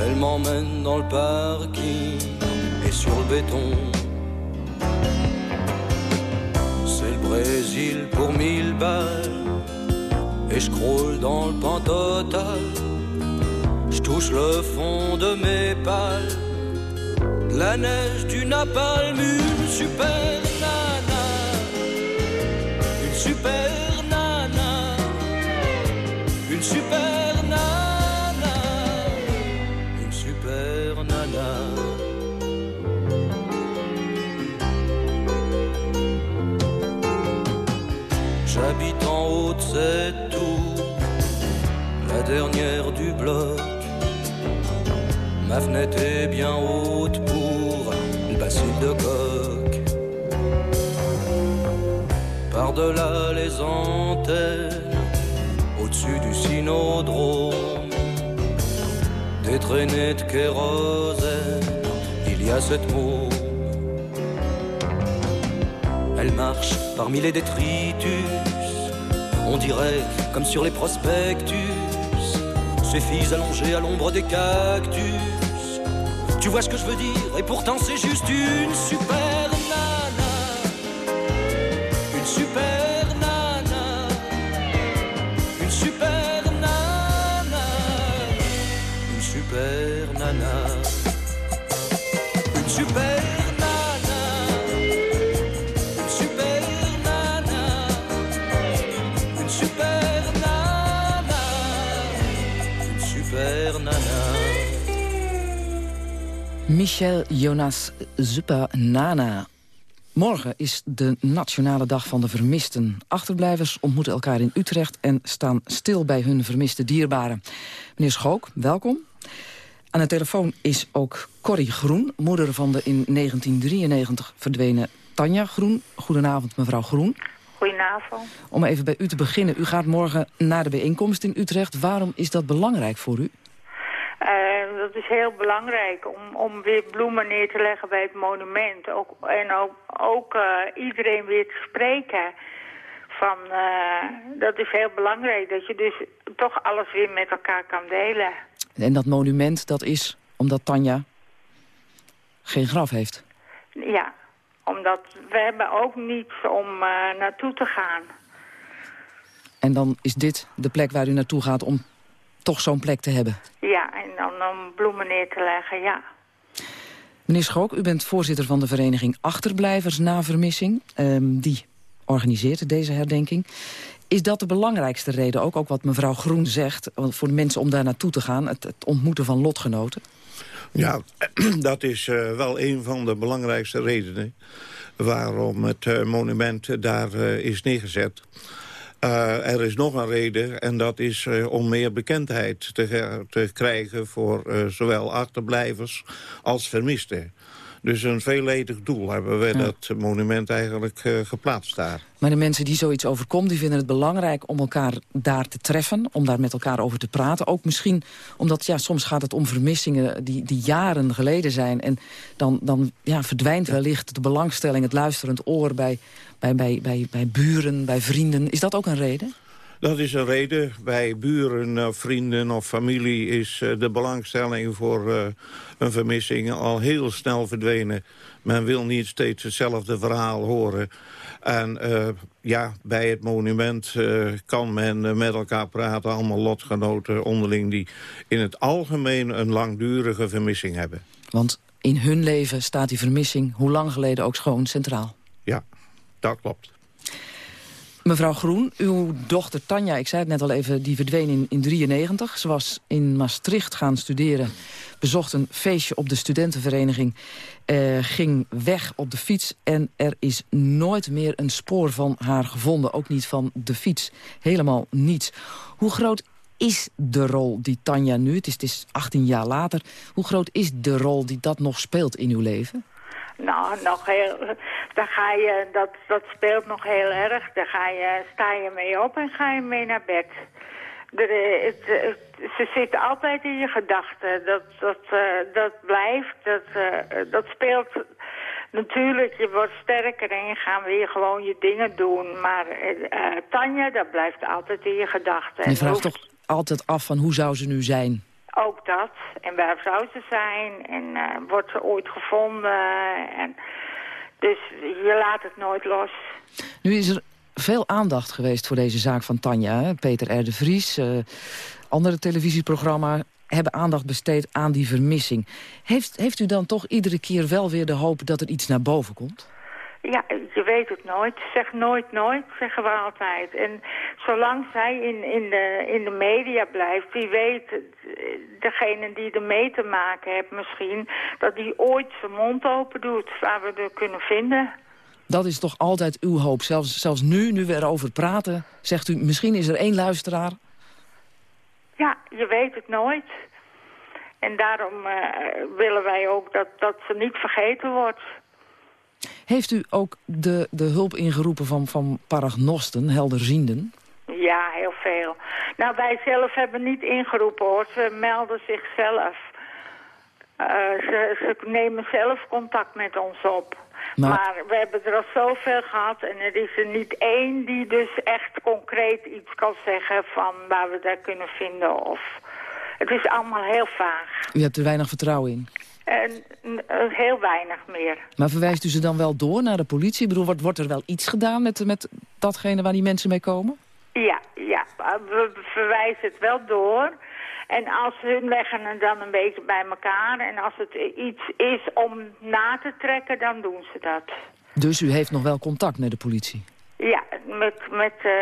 elle m'emmène dans le parking et sur le béton. C'est le Brésil pour mille balles et je croule dans le pan total. Je touche le fond de mes pales, la neige du napalm, une super nana, une super nana, une super nana, une super nana. J'habite en haut de cette dernière du bloc. Ma fenêtre est bien haute pour le bacille de coq. Par-delà les antennes, au-dessus du synodrome, des traînées de kérosène, il y a cette môme. Elle marche parmi les détritus, on dirait comme sur les prospectus, ces filles allongées à l'ombre des cactus. Tu vois ce que je veux dire, et pourtant c'est juste une super Michel Jonas Zupa Nana. Morgen is de Nationale Dag van de Vermisten. Achterblijvers ontmoeten elkaar in Utrecht en staan stil bij hun vermiste dierbaren. Meneer Schook, welkom. Aan de telefoon is ook Corrie Groen, moeder van de in 1993 verdwenen Tanja Groen. Goedenavond, mevrouw Groen. Goedenavond. Om even bij u te beginnen, u gaat morgen naar de bijeenkomst in Utrecht. Waarom is dat belangrijk voor u? Dat is heel belangrijk om, om weer bloemen neer te leggen bij het monument. Ook, en ook, ook eh, iedereen weer te spreken. Van, eh, dat is heel belangrijk, dat je dus toch alles weer met elkaar kan delen. En dat monument, dat is omdat Tanja geen graf heeft. Ja, omdat we hebben ook niets om eh, naartoe te gaan. En dan is dit de plek waar u naartoe gaat om toch zo'n plek te hebben. Ja, en dan om bloemen neer te leggen, ja. Meneer Schook, u bent voorzitter van de vereniging Achterblijvers na Vermissing. Ehm, die organiseert deze herdenking. Is dat de belangrijkste reden, ook, ook wat mevrouw Groen zegt... voor de mensen om daar naartoe te gaan, het, het ontmoeten van lotgenoten? Ja, dat is eh, wel een van de belangrijkste redenen... waarom het eh, monument daar eh, is neergezet. Eh, er is nog een reden en dat is eh, om meer bekendheid te, te krijgen... voor eh, zowel achterblijvers als vermisten. Dus een veelledig doel hebben we Ja. dat monument eigenlijk eh, geplaatst daar. Maar de mensen die zoiets overkomt, die vinden het belangrijk om elkaar daar te treffen. Om daar met elkaar over te praten. Ook misschien omdat ja, soms gaat het om vermissingen die, die jaren geleden zijn. En dan, dan ja, verdwijnt wellicht de belangstelling, het luisterend oor bij, bij, bij, bij, bij buren, bij vrienden. Is dat ook een reden? Dat is een reden. Bij buren, of vrienden of familie is eh, de belangstelling voor eh, een vermissing al heel snel verdwenen. Men wil niet steeds hetzelfde verhaal horen. En eh, ja, bij het monument eh, kan men eh, met elkaar praten, allemaal lotgenoten onderling... die in het algemeen een langdurige vermissing hebben. Want in hun leven staat die vermissing, hoe lang geleden ook schoon, centraal. Ja, dat klopt. Mevrouw Groen, uw dochter Tanja, ik zei het net al even, die verdween in, in 93. Ze was in Maastricht gaan studeren, bezocht een feestje op de studentenvereniging... eh, ging weg op de fiets en er is nooit meer een spoor van haar gevonden. Ook niet van de fiets. Helemaal niets. Hoe groot is de rol die Tanja nu, het is, het is 18 jaar later... hoe groot is de rol die dat nog speelt in uw leven? Nou, nog heel, daar ga je, dat, dat speelt nog heel erg. Daar ga je, sta je mee op en ga je mee naar bed. Er, het, het- ze zitten altijd in je gedachten. Dat, dat, eh, dat blijft, dat, eh, dat speelt... Natuurlijk, je wordt sterker en je gaat weer gewoon je dingen doen. Maar eh, Tanja, dat blijft altijd in je gedachten. Je vraagt toch altijd af van hoe zou ze nu zijn? Ook dat. En waar zou ze zijn? En eh, wordt ze ooit gevonden? En dus je laat het nooit los. Nu is er veel aandacht geweest voor deze zaak van Tanja. Peter R. de Vries, eh, andere televisieprogramma hebben aandacht besteed aan die vermissing. Heeft, heeft u dan toch iedere keer wel weer de hoop dat er iets naar boven komt? Ja, je weet het nooit. Zeg nooit nooit, zeggen we altijd. En zolang zij in, in, de, in de media blijft, wie weet, degene die ermee te maken heeft misschien, dat die ooit zijn mond open doet waar we er kunnen vinden. Dat is toch altijd uw hoop. Zelfs, zelfs nu, nu we erover praten, zegt u... misschien is er één luisteraar. Ja, je weet het nooit. En daarom eh, willen wij ook dat, dat ze niet vergeten wordt. Heeft u ook de, de hulp ingeroepen van, van paragnosten, helderzienden? Ja, heel veel. Nou, wij zelf hebben niet ingeroepen hoor. Ze melden zichzelf. Eh, ze, ze nemen zelf contact met ons op. Maar- Maar... we hebben er al zoveel gehad en er is er niet één die dus echt concreet iets kan zeggen van waar we daar kunnen vinden. Of... Het is allemaal heel vaag. U hebt er weinig vertrouwen in. En eh, heel weinig meer. Maar verwijst u ze dan wel door naar de politie? Ik bedoel, wordt, wordt er wel iets gedaan met, met datgene waar die mensen mee komen? Ja, ja, we verwijzen het wel door. En als hun leggen het dan een beetje bij elkaar. En als het iets is om na te trekken, dan doen ze dat. Dus u heeft nog wel contact met de politie? Ja, met, met eh,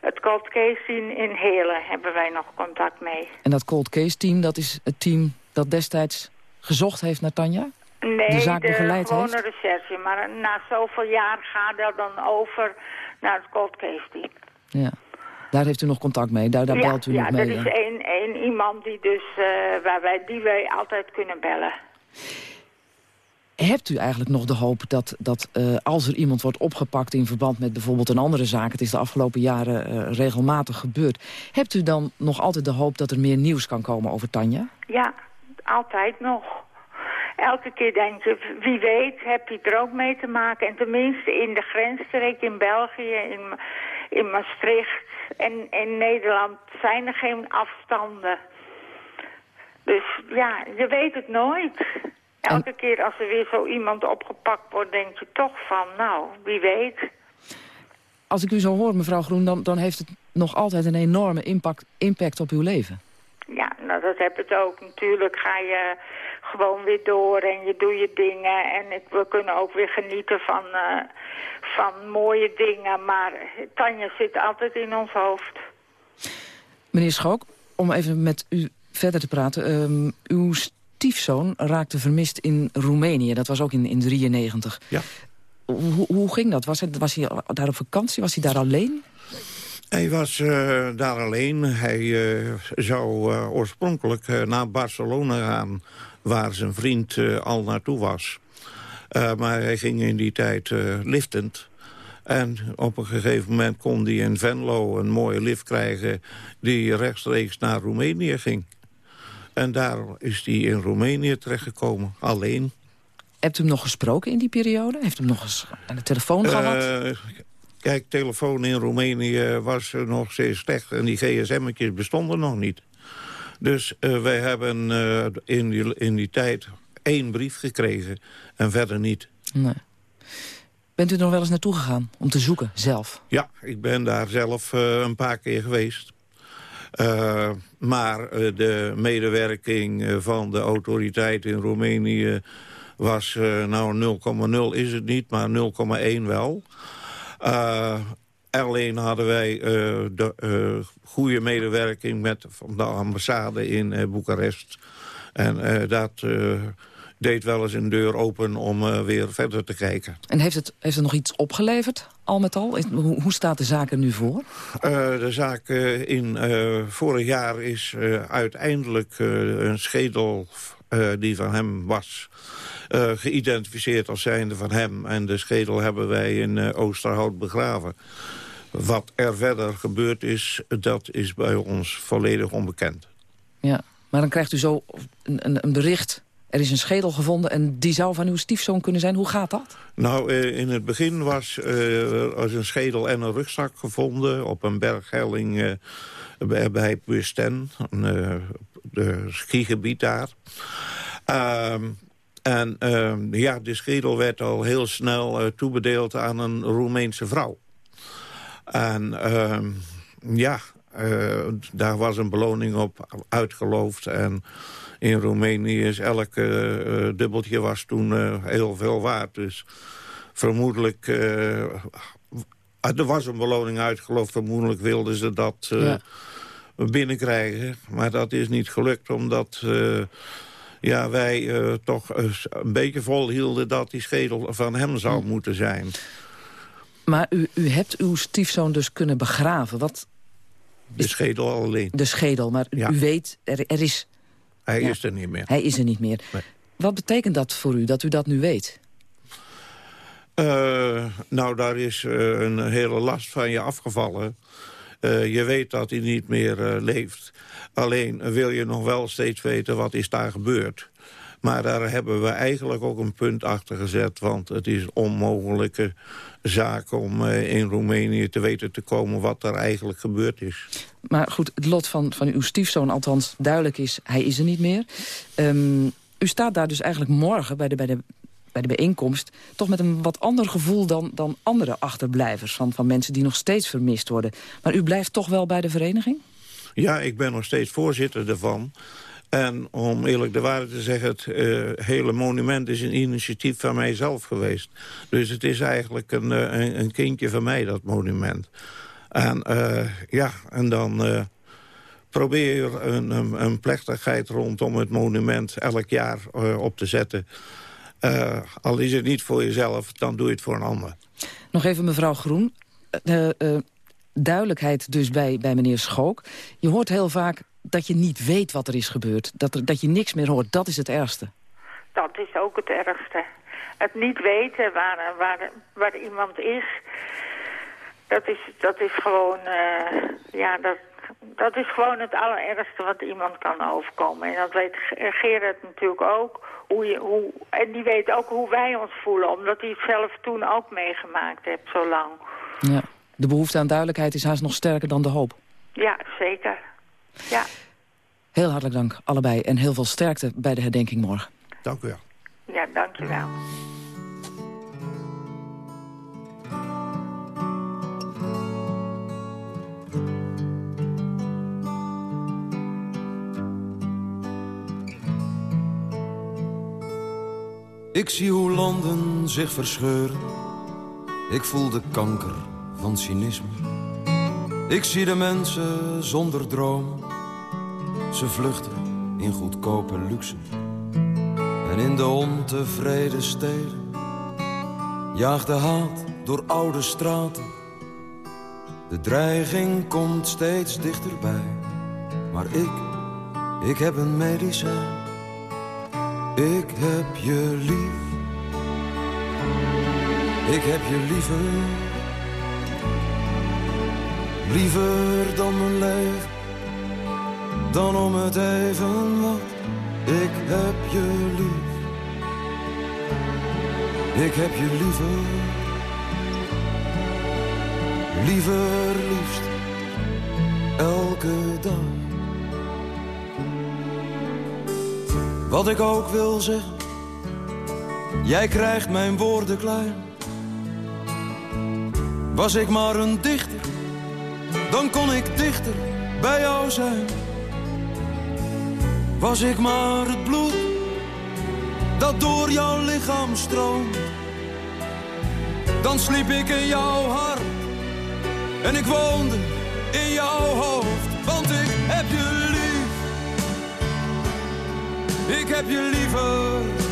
het cold case in, in Helen hebben wij nog contact mee. En dat cold case team, dat is het team dat destijds gezocht heeft naar Tanja? Nee, De zaak begeleid gewone heeft? recherche. Maar na zoveel jaar gaat dat dan over naar het cold case team. Ja. Daar heeft u nog contact mee, daar, daar ja, belt u ja, nog mee. dat is hè? één, één iemand die, dus, eh, waar wij, die wij altijd kunnen bellen. Hebt u eigenlijk nog de hoop dat, dat eh, als er iemand wordt opgepakt... in verband met bijvoorbeeld een andere zaak... het is de afgelopen jaren eh, regelmatig gebeurd... hebt u dan nog altijd de hoop dat er meer nieuws kan komen over Tanja? Ja, altijd nog. Elke keer denk je, wie weet, heb je er ook mee te maken. En tenminste in de grensstreek in België, in, in Maastricht en in Nederland zijn er geen afstanden. Dus ja, je weet het nooit. Elke keer als er weer zo iemand opgepakt wordt, denk je toch van, nou, wie weet. Als ik u zo hoor, mevrouw Groen, dan, dan heeft het nog altijd een enorme impact, impact op uw leven. Nou dat heb het ook. Natuurlijk ga je gewoon weer door en je doet je dingen. En ik, we kunnen ook weer genieten van, eh, van mooie dingen. Maar Tanja zit altijd in ons hoofd. Meneer Schook, om even met u verder te praten. ehm, uw stiefzoon raakte vermist in Roemenië. Dat was ook in 1993. Ja. Hoe, hoe ging dat? Was, het, was hij daar op vakantie? Was hij daar alleen? Hij was eh, daar alleen. Hij eh, zou eh, oorspronkelijk naar Barcelona gaan... waar zijn vriend al naartoe was. Maar hij ging in die tijd liftend. En op een gegeven moment kon hij in Venlo een mooie lift krijgen... die rechtstreeks naar Roemenië ging. En daar is hij in Roemenië terechtgekomen, alleen. Hebt u hem nog gesproken in die periode? Heeft u hem nog eens aan de telefoon gehad? Eh, kijk, telefoon in Roemenië was nog zeer slecht. En die gsm'tjes bestonden nog niet. Dus eh, wij hebben eh, in, die, in die tijd één brief gekregen. En verder niet. Nee. Bent u er nog wel eens naartoe gegaan om te zoeken, zelf? Ja, ik ben daar zelf eh, een paar keer geweest. Maar de medewerking van de autoriteit in Roemenië was... nou, 0,0 is het niet, maar 0,1 wel. Eh, alleen hadden wij eh, de eh, goede medewerking met van de ambassade in eh, Boekarest. En eh, dat eh, deed wel eens een deur open om eh, weer verder te kijken. En heeft het, heeft het nog iets opgeleverd, al met al? Is- Hoe, hoe staat de zaak er nu voor? Eh, de zaak eh, in eh, vorig jaar is eh, uiteindelijk eh, een schedel eh, die van hem was... eh, geïdentificeerd als zijnde van hem. En de schedel hebben wij in eh, Oosterhout begraven. Wat er verder gebeurd is, dat is bij ons volledig onbekend. Ja, maar dan krijgt u zo een, een, een bericht. Er is een schedel gevonden en die zou van uw stiefzoon kunnen zijn. Hoe gaat dat? Nou, eh, in het begin was er een schedel en een rugzak gevonden... op een berghelling bij, Busten, een de skigebied daar. Ehm, en ehm, ja, de schedel werd al heel snel eh, toebedeeld aan een Roemeense vrouw. En ehm, ja, eh, daar was een beloning op uitgeloofd. En in Roemenië is elk eh, dubbeltje was toen heel veel waard. Dus vermoedelijk... er was een beloning uitgeloofd. Vermoedelijk wilden ze dat Ja. binnenkrijgen. Maar dat is niet gelukt, omdat... ja, wij eh, toch eh, een beetje volhielden dat die schedel van hem zou moeten zijn. Maar u, u hebt uw stiefzoon dus kunnen begraven. Wat De schedel alleen. de schedel, maar u- Ja. u weet, er, er is... Hij Ja. is er niet meer. Hij is er niet meer. Nee. Wat betekent dat voor u, dat u dat nu weet? Eh, nou, daar is een hele last van je afgevallen. Eh, je weet dat hij niet meer eh, leeft. Alleen eh, wil je nog wel steeds weten wat is daar gebeurd. Maar daar hebben we eigenlijk ook een punt achter gezet. Want het is onmogelijke zaak om in Roemenië te weten te komen wat er eigenlijk gebeurd is. Maar goed, het lot van, van uw stiefzoon, althans duidelijk is... hij is er niet meer. Ehm, u staat daar dus eigenlijk morgen bij de, bij de, bij de bijeenkomst... toch met een wat ander gevoel dan, dan andere achterblijvers... Van, van mensen die nog steeds vermist worden. Maar u blijft toch wel bij de vereniging? Ja, ik ben nog steeds voorzitter ervan. En om eerlijk de waarheid te zeggen... het eh, hele monument is een initiatief van mijzelf geweest. Dus het is eigenlijk een, eh, een, een kindje van mij, dat monument. En eh, ja, en dan probeer een, een, plechtigheid rondom het monument... elk jaar op te zetten. Eh, al is het niet voor jezelf, dan doe je het voor een ander. Nog even mevrouw Groen. Eh, eh, duidelijkheid dus bij, bij meneer Schook. Je hoort heel vaak dat je niet weet wat er is gebeurd. Dat, er, dat je niks meer hoort. Dat is het ergste. Dat is ook het ergste. Het niet weten waar, waar, waar iemand is, dat is, dat is gewoon, eh, ja, dat, dat is gewoon het allerergste wat iemand kan overkomen. En dat weet Ge- Gerard natuurlijk ook. Hoe je, hoe, en die weet ook hoe wij ons voelen, omdat hij het zelf toen ook meegemaakt heeft, zo lang. Ja. De behoefte aan duidelijkheid is haast nog sterker dan de hoop. Ja, zeker. Ja, Heel hartelijk dank, allebei. En heel veel sterkte bij de herdenking morgen. Dank u wel. ja dankjewel. Ik zie hoe landen zich verscheuren. Ik voel de kanker van cynisme. Ik zie de mensen zonder droom. Ze vluchten in goedkope luxe. En in de ontevreden steden jaagt de haat door oude straten. De dreiging komt steeds dichterbij. Maar ik, ik heb een medicijn. Ik heb je lief. Ik heb je liever. Liever dan mijn leven. Dan om het even wat. Ik heb je lief. Ik heb je liever. Liever liefst. Elke dag. Wat ik ook wil zeggen, jij krijgt mijn woorden klein. Was ik maar een dichter, dan kon ik dichter bij jou zijn. Was ik maar het bloed dat door jouw lichaam stroomt, dan sliep ik in jouw hart en ik woonde in jouw hoofd, Ik heb je liever,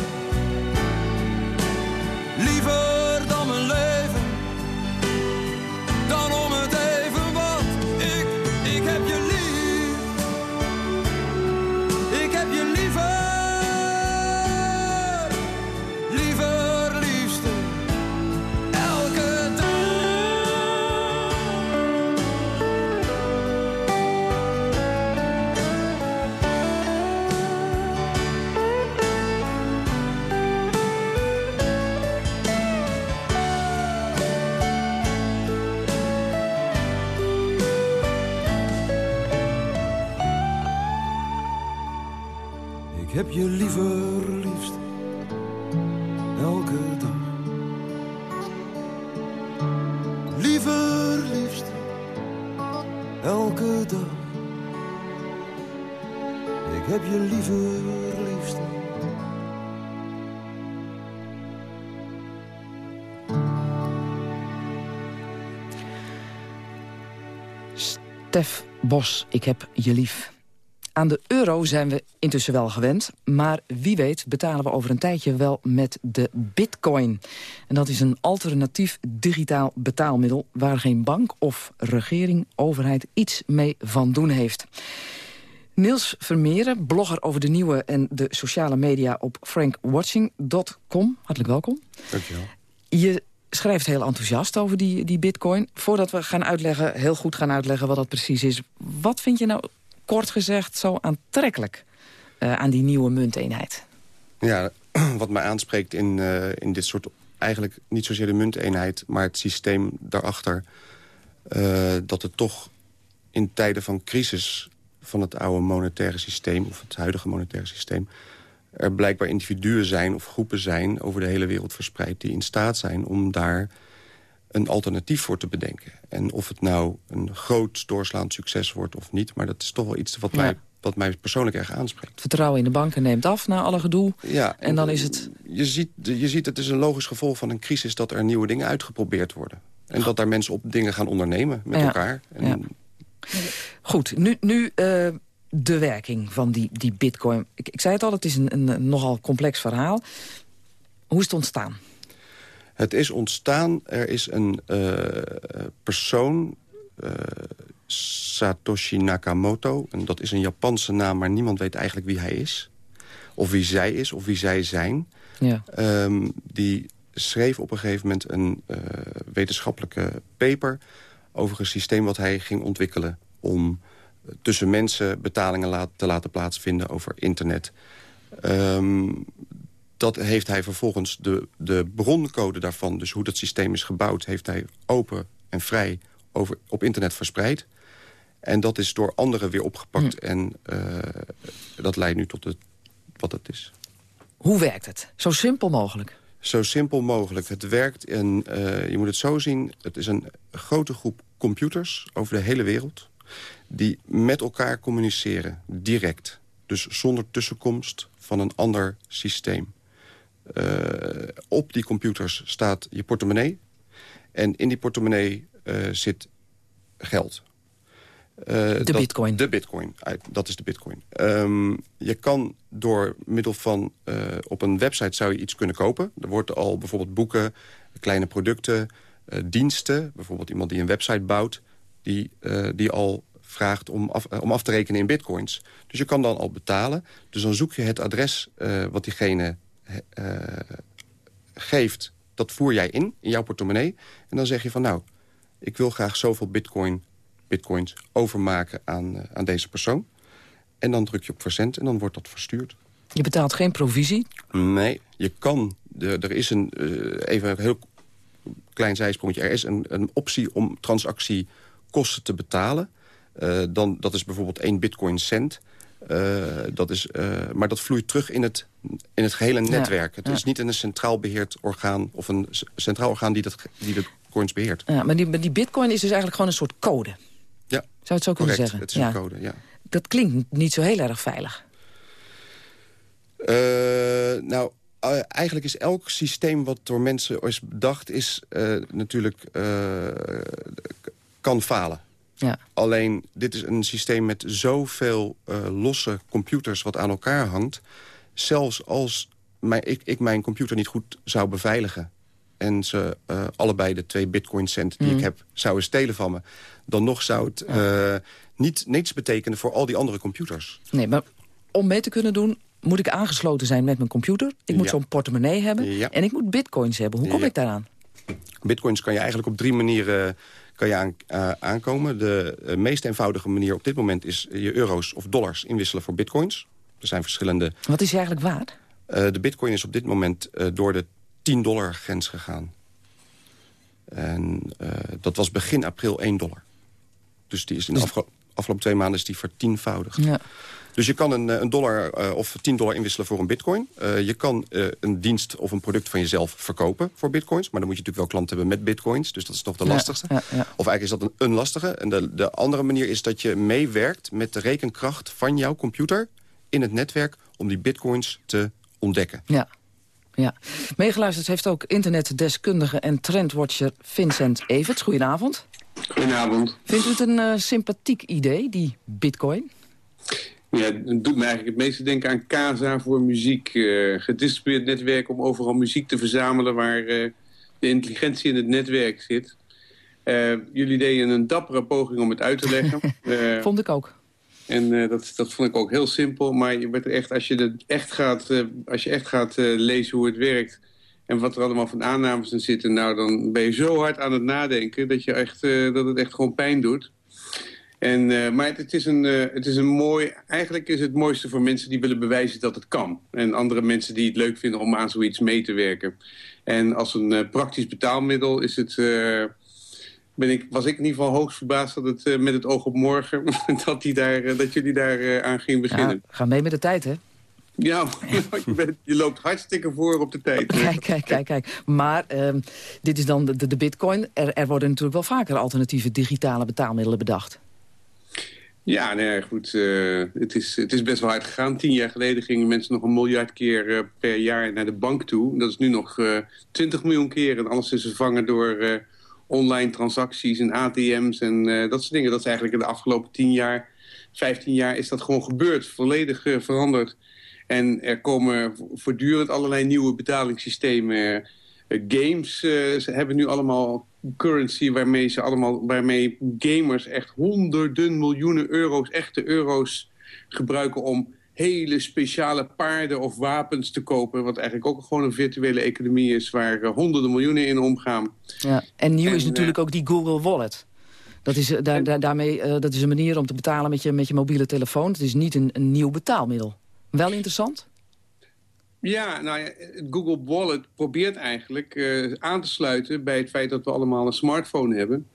Stef Bos, ik heb je lief. Aan de euro zijn we intussen wel gewend. Maar wie weet betalen we over een tijdje wel met de bitcoin. En dat is een alternatief digitaal betaalmiddel... waar geen bank of regering, overheid iets mee van doen heeft. Niels Vermeeren, blogger over de nieuwe en de sociale media op frankwatching.com. Hartelijk welkom. Dankjewel. Je schrijft heel enthousiast over die, die bitcoin. Voordat we gaan uitleggen, heel goed gaan uitleggen wat dat precies is. Wat vind je nou kort gezegd zo aantrekkelijk eh, aan die nieuwe munteenheid? Ja, wat mij aanspreekt in, eh, in dit soort... eigenlijk niet zozeer de munteenheid, maar het systeem daarachter... eh, dat het toch in tijden van crisis van het oude monetaire systeem... of het huidige monetaire systeem... er blijkbaar individuen zijn of groepen zijn over de hele wereld verspreid... die in staat zijn om daar een alternatief voor te bedenken. En of het nou een groot doorslaand succes wordt of niet... maar dat is toch wel iets wat, Ja. mij, wat mij persoonlijk erg aanspreekt. Het vertrouwen in de banken neemt af na alle gedoe. Ja, En dan is het... Je ziet, je ziet, het is een logisch gevolg van een crisis... dat er nieuwe dingen uitgeprobeerd worden. En dat daar mensen op dingen gaan ondernemen met Ja. elkaar. En Ja. Goed, nu, nu eh, de werking van die, die bitcoin. Ik, ik zei het al, het is een, een, nogal complex verhaal. Hoe is het ontstaan? Het is ontstaan, er is een eh, persoon, eh, Satoshi Nakamoto... en dat is een Japanse naam, maar niemand weet eigenlijk wie hij is. Of wie zij is, of wie zij zijn. Ja. Ehm, die schreef op een gegeven moment een eh, wetenschappelijke paper... over een systeem wat hij ging ontwikkelen... om tussen mensen betalingen laat- te laten plaatsvinden over internet. Ehm, dat heeft hij vervolgens de, de broncode daarvan... dus hoe dat systeem is gebouwd... heeft hij open en vrij over, op internet verspreid. En dat is door anderen weer opgepakt. En eh, dat leidt nu tot het, wat het is. Hoe werkt het? Zo simpel mogelijk. Zo simpel mogelijk. Het werkt en eh, je moet het zo zien. Het is een grote groep computers over de hele wereld... die met elkaar communiceren, direct. Dus zonder tussenkomst van een ander systeem. Eh, op die computers staat je portemonnee. En in die portemonnee eh, zit geld. de bitcoin. De bitcoin, dat is de bitcoin. Ehm, je kan door middel van... eh, op een website zou je iets kunnen kopen. Er wordt al bijvoorbeeld boeken, kleine producten, eh, diensten. Bijvoorbeeld iemand die een website bouwt... die, eh, die al vraagt om af, eh, om af te rekenen in bitcoins. Dus je kan dan al betalen. Dus dan zoek je het adres eh, wat diegene eh, geeft... dat voer jij in, in jouw portemonnee. En dan zeg je van nou, ik wil graag zoveel bitcoin, bitcoins overmaken aan, aan deze persoon. En dan druk je op verzend en dan wordt dat verstuurd. Je betaalt geen provisie. Nee, je kan. De, er is een, even een heel klein zijsprongetje. Er is een, een optie om transactiekosten te betalen. Eh, dan, dat is bijvoorbeeld 1 bitcoin cent. Eh, dat is, eh, maar dat vloeit terug in het, in het gehele Ja, netwerk. Het ja. is niet een centraal beheerd orgaan... of een centraal orgaan die, dat, die de coins beheert. Ja, maar, die, maar die bitcoin is dus eigenlijk gewoon een soort code. Ja, Zou je het zo kunnen correct. zeggen? Het is een code, ja. Dat klinkt niet zo heel erg veilig. Nou, eigenlijk is elk systeem wat door mensen is bedacht... is natuurlijk kan falen. Ja. Alleen, dit is een systeem met zoveel eh, losse computers wat aan elkaar hangt. Zelfs als mijn, ik, ik mijn computer niet goed zou beveiligen... en ze eh, allebei de twee bitcoin cent die Mhm. ik heb zouden stelen van me... dan nog zou het eh, niet, niets betekenen voor al die andere computers. Nee, maar om mee te kunnen doen moet ik aangesloten zijn met mijn computer. Ik moet Ja. zo'n portemonnee hebben. En ik moet bitcoins hebben. Hoe kom ik daaraan? Bitcoins kan je eigenlijk op drie manieren kan je aan, eh, aankomen. De eh, meest eenvoudige manier op dit moment is je euro's of dollars inwisselen voor bitcoins. Er zijn verschillende... Wat is eigenlijk waard? Eh, de bitcoin is op dit moment door de 10 dollar grens gegaan. En dat was begin april 1 dollar. Dus die is in de Dus- afgelo- afgelopen twee maanden is die vertienvoudigd. Ja. Dus je kan een, eh, een dollar eh, of 10 dollar inwisselen voor een bitcoin. Eh, je kan eh, een dienst of een product van jezelf verkopen voor bitcoins. Maar dan moet je natuurlijk wel klanten hebben met bitcoins. Dus dat is toch de Ja, lastigste. ja, ja. Of eigenlijk is dat een, een lastige. En de, de andere manier is dat je meewerkt met de rekenkracht van jouw computer in het netwerk om die bitcoins te ontdekken. Ja. Ja. Meegeluisterd heeft ook internetdeskundige en trendwatcher Vincent Everts. Goedenavond. Goedenavond. Vindt u het een sympathiek idee, die bitcoin? Ja, het doet me eigenlijk het meeste denken aan Casa voor muziek. eh gedistribueerd netwerk om overal muziek te verzamelen... waar eh, de intelligentie in het netwerk zit. Eh, jullie deden een dappere poging om het uit te leggen. Vond ik ook. En dat, dat vond ik ook heel simpel. Maar je er echt, als je, het echt gaat, als je echt gaat lezen hoe het werkt... en wat er allemaal van aannames in zitten... nou, dan ben je zo hard aan het nadenken... dat, je echt, dat het echt gewoon pijn doet. En, eh, maar het, het is een, eh, het is een mooi... Eigenlijk is het mooiste voor mensen die willen bewijzen dat het kan. En andere mensen die het leuk vinden om aan zoiets mee te werken. En als een eh, praktisch betaalmiddel is het... ben ik, was ik in ieder geval hoogst verbaasd dat het met het oog op morgen... dat, die daar, dat jullie daar aan gingen beginnen. Ja, ga mee met de tijd, hè? Ja, je, bent- je loopt hartstikke voor op de tijd. Kijk, kijk, kijk, kijk. Maar ehm, dit is dan de, de, de bitcoin. Er, er worden natuurlijk wel vaker alternatieve digitale betaalmiddelen bedacht. Ja, nee, goed. eh, het, is, het is best wel hard gegaan. Tien jaar geleden gingen mensen nog een miljard keer eh, per jaar naar de bank toe. Dat is nu nog eh 20 miljoen keer. En alles is vervangen door online transacties en ATM's en dat soort dingen. Dat is eigenlijk in de afgelopen 10 jaar, 15 jaar is dat gewoon gebeurd. Volledig veranderd. En er komen vo- voortdurend allerlei nieuwe betalingssystemen. Games hebben nu allemaal currency waarmee ze allemaal waarmee gamers echt honderden miljoenen euro's, echte euro's gebruiken om hele speciale paarden of wapens te kopen. Wat eigenlijk ook gewoon een virtuele economie is waar eh, honderden miljoenen in omgaan. Ja. En nieuw En, is eh, natuurlijk ook die Google Wallet. Dat is, eh, daar, daar, daarmee, dat is een manier om te betalen met je, met je mobiele telefoon. Het is niet een, een nieuw betaalmiddel. Wel interessant? Ja, nou ja, Google Wallet probeert eigenlijk eh, aan te sluiten bij het feit dat we allemaal een smartphone hebben.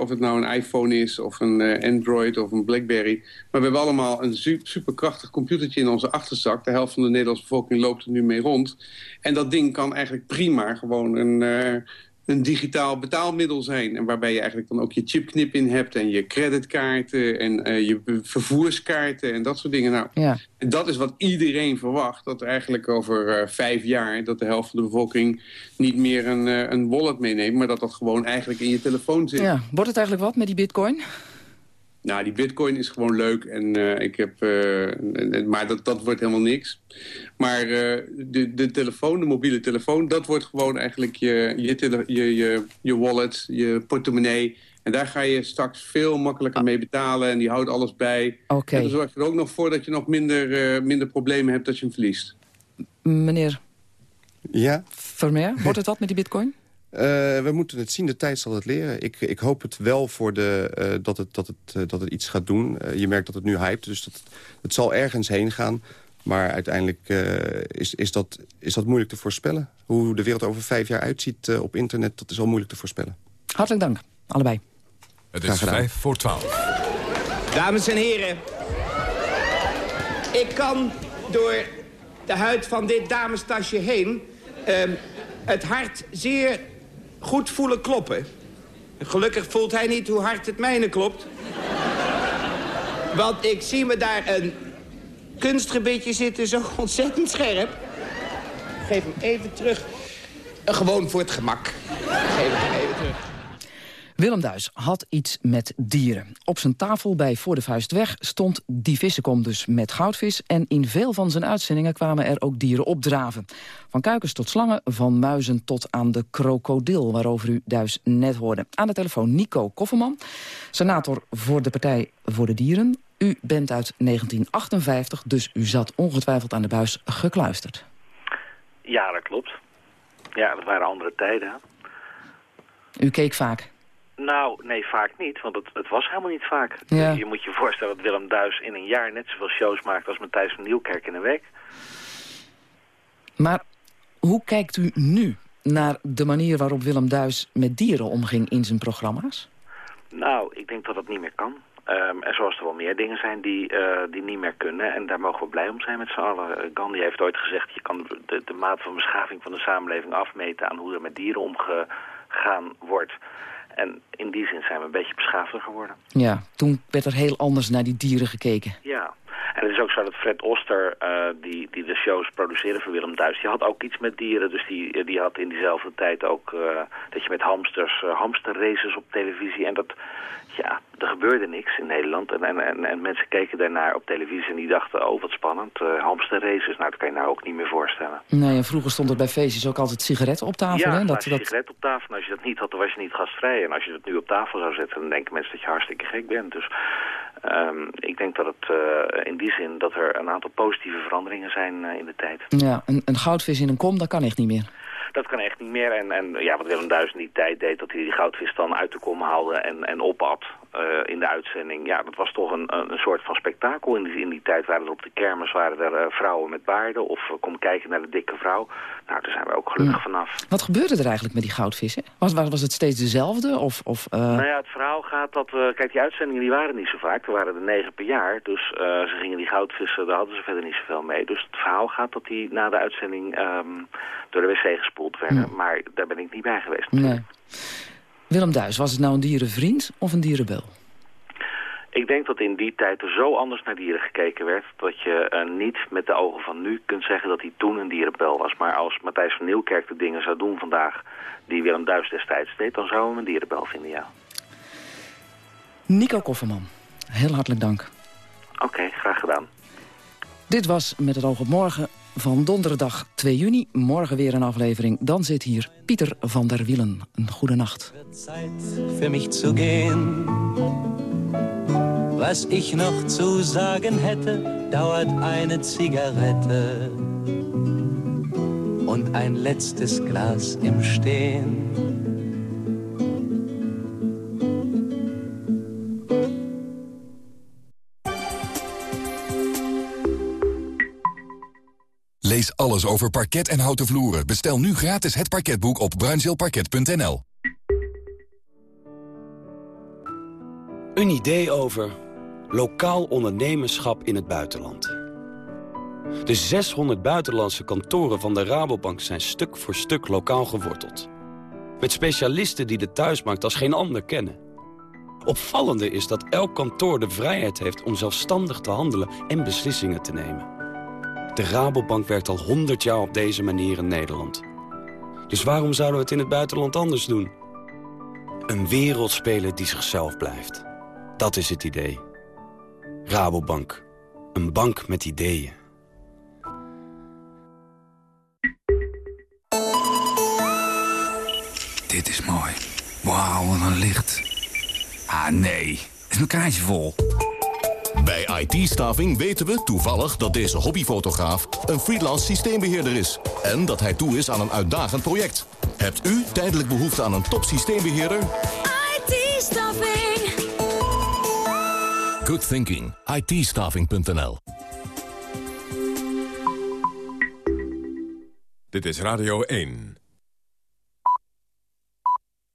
Of het nou een iPhone is, of een eh, Android, of een Blackberry. Maar we hebben allemaal een su- superkrachtig computertje in onze achterzak. De helft van de Nederlandse bevolking loopt er nu mee rond. En dat ding kan eigenlijk prima gewoon een, eh, een digitaal betaalmiddel zijn. En waarbij je eigenlijk dan ook je chipknip in hebt en je creditkaarten en eh, je vervoerskaarten en dat soort dingen. Nou, Ja. en dat is wat iedereen verwacht. Dat eigenlijk over eh, vijf jaar... dat de helft van de bevolking niet meer een, eh, een wallet meeneemt... maar dat dat gewoon eigenlijk in je telefoon zit. Ja. Wordt het eigenlijk wat met die bitcoin? Nou, die bitcoin is gewoon leuk. En, eh, ik heb, eh, maar dat, dat wordt helemaal niks. Maar eh, de, de telefoon, de mobiele telefoon... dat wordt gewoon eigenlijk je, je, tele- je, je, je wallet, je portemonnee... En daar ga je straks veel makkelijker mee betalen. En die houdt alles bij. Oké. En dan zorgt er ook nog voor dat je nog minder, eh, minder problemen hebt dat je hem verliest. Meneer Ja? Vermeer, wordt het wat met die bitcoin? Eh, we moeten het zien, de tijd zal het leren. Ik, ik hoop het wel voor de, eh, dat, het, dat, het, eh, dat het iets gaat doen. Je merkt dat het nu hypt, dus dat, het zal ergens heen gaan. Maar uiteindelijk eh, is, is, dat, is dat moeilijk te voorspellen. Hoe de wereld over vijf jaar uitziet op internet, dat is al moeilijk te voorspellen. Hartelijk dank, allebei. Het is vijf voor twaalf. Dames en heren, ik kan door de huid van dit damestasje heen... ehm, het hart zeer goed voelen kloppen. Gelukkig voelt hij niet hoe hard het mijne klopt. Want ik zie me daar een kunstgebitje zitten, zo ontzettend scherp. Geef hem even terug. Gewoon voor het gemak. Geef hem even terug. Willem Duis had iets met dieren. Op zijn tafel bij Voor de Vuistweg stond die vissenkom dus met goudvis... en in veel van zijn uitzendingen kwamen er ook dieren opdraven. Van kuikens tot slangen, van muizen tot aan de krokodil... waarover u Duis net hoorde. Aan de telefoon Nico Kofferman, senator voor de Partij voor de Dieren. U bent uit 1958, dus u zat ongetwijfeld aan de buis gekluisterd. Ja, dat klopt. Ja, dat waren andere tijden. U keek vaak. Nou, nee, vaak niet, want het, het was helemaal niet vaak. Ja. Je moet je voorstellen dat Willem Duis in een jaar net zoveel shows maakt als Matthijs van Nieuwkerk in een week. Maar hoe kijkt u nu naar de manier waarop Willem Duis met dieren omging in zijn programma's? Nou, ik denk dat dat niet meer kan. Ehm, en zoals er wel meer dingen zijn die, eh, die niet meer kunnen. En daar mogen we blij om zijn met z'n allen. Eh, Gandhi heeft ooit gezegd... je kan de, de mate van beschaving van de samenleving afmeten... aan hoe er met dieren omgegaan wordt. En in die zin zijn we een beetje beschaafder geworden. Ja, toen werd er heel anders naar die dieren gekeken. Ja, en het is ook zo dat Fred Oster, eh, die, die de shows produceerde voor Willem Duis... die had ook iets met dieren, dus die, die had in diezelfde tijd ook... eh, dat je met hamsters, uh, hamsterraces op televisie... en dat, ja, er gebeurde niks in Nederland. En, en, en, en mensen keken daarnaar op televisie en die dachten... oh, wat spannend, uh, hamsterraces, nou, dat kan je nou ook niet meer voorstellen. Nee, en vroeger stond er bij feestjes ook altijd sigaretten op tafel, ja, hè? Dat, dat... sigaret op tafel. En als je dat niet had, dan was je niet gastvrij. En als je dat nu op tafel zou zetten, dan denken mensen dat je hartstikke gek bent. Dus um, ik denk dat het uh, in die zin dat er een aantal positieve veranderingen zijn uh, in de tijd. Ja, een, een goudvis in een kom, dat kan echt niet meer. Dat kan echt niet meer. En, en ja, wat Willem Duis in die tijd deed, dat hij die goudvis dan uit de kom haalde en, en opat uh, in de uitzending. Ja, dat was toch een, een soort van spektakel. In die, in die tijd waren er op de kermis waren er uh, vrouwen met baarden of uh, kom kijken naar de dikke vrouw. Nou, daar zijn we ook gelukkig ja. vanaf. Wat gebeurde er eigenlijk met die goudvissen? Was, was, was het steeds dezelfde? Of, of, Nou ja, het verhaal gaat dat... kijk, die uitzendingen die waren niet zo vaak. Er waren er negen per jaar. Dus ze gingen die goudvissen, daar hadden ze verder niet zoveel mee. Dus het verhaal gaat dat die na de uitzending um, door de wc gespoeld werden. Ja. Maar daar ben ik niet bij geweest. Nee. Willem Duis, was het nou een dierenvriend of een dierenbel? Ik denk dat in die tijd er zo anders naar dieren gekeken werd... dat je uh, niet met de ogen van nu kunt zeggen dat hij toen een dierenbel was. Maar als Matthijs van Nieuwkerk de dingen zou doen vandaag... die Willem Duis destijds deed, dan zou hem een dierenbel vinden, ja. Nico Kofferman, heel hartelijk dank. Oké, okay, graag gedaan. Dit was Met het oog op morgen van donderdag 2 juni. Morgen weer een aflevering. Dan zit hier Pieter van der Wielen. Een goede nacht. Für mich zu gehen. Was ich noch zu sagen hätte, dauert eine Zigarette und ein letztes Glas im Stehen. Lees alles over parket en houten vloeren. Bestel nu gratis het parketboek op bruinzeelparket.nl. Een idee over lokaal ondernemerschap in het buitenland. De 600 buitenlandse kantoren van de Rabobank zijn stuk voor stuk lokaal geworteld. Met specialisten die de thuismarkt als geen ander kennen. Opvallende is dat elk kantoor de vrijheid heeft om zelfstandig te handelen en beslissingen te nemen. De Rabobank werkt al 100 jaar op deze manier in Nederland. Dus waarom zouden we het in het buitenland anders doen? Een wereldspeler die zichzelf blijft. Dat is het idee. Rabobank. Een bank met ideeën. Dit is mooi. Wauw, wat een licht. Ah, nee. Is mijn kaartje vol. Bij IT-staving weten we toevallig dat deze hobbyfotograaf een freelance systeembeheerder is. En dat hij toe is aan een uitdagend project. Hebt u tijdelijk behoefte aan een top systeembeheerder? IT-staving. Good thinking. IT-staving.nl Dit is Radio 1.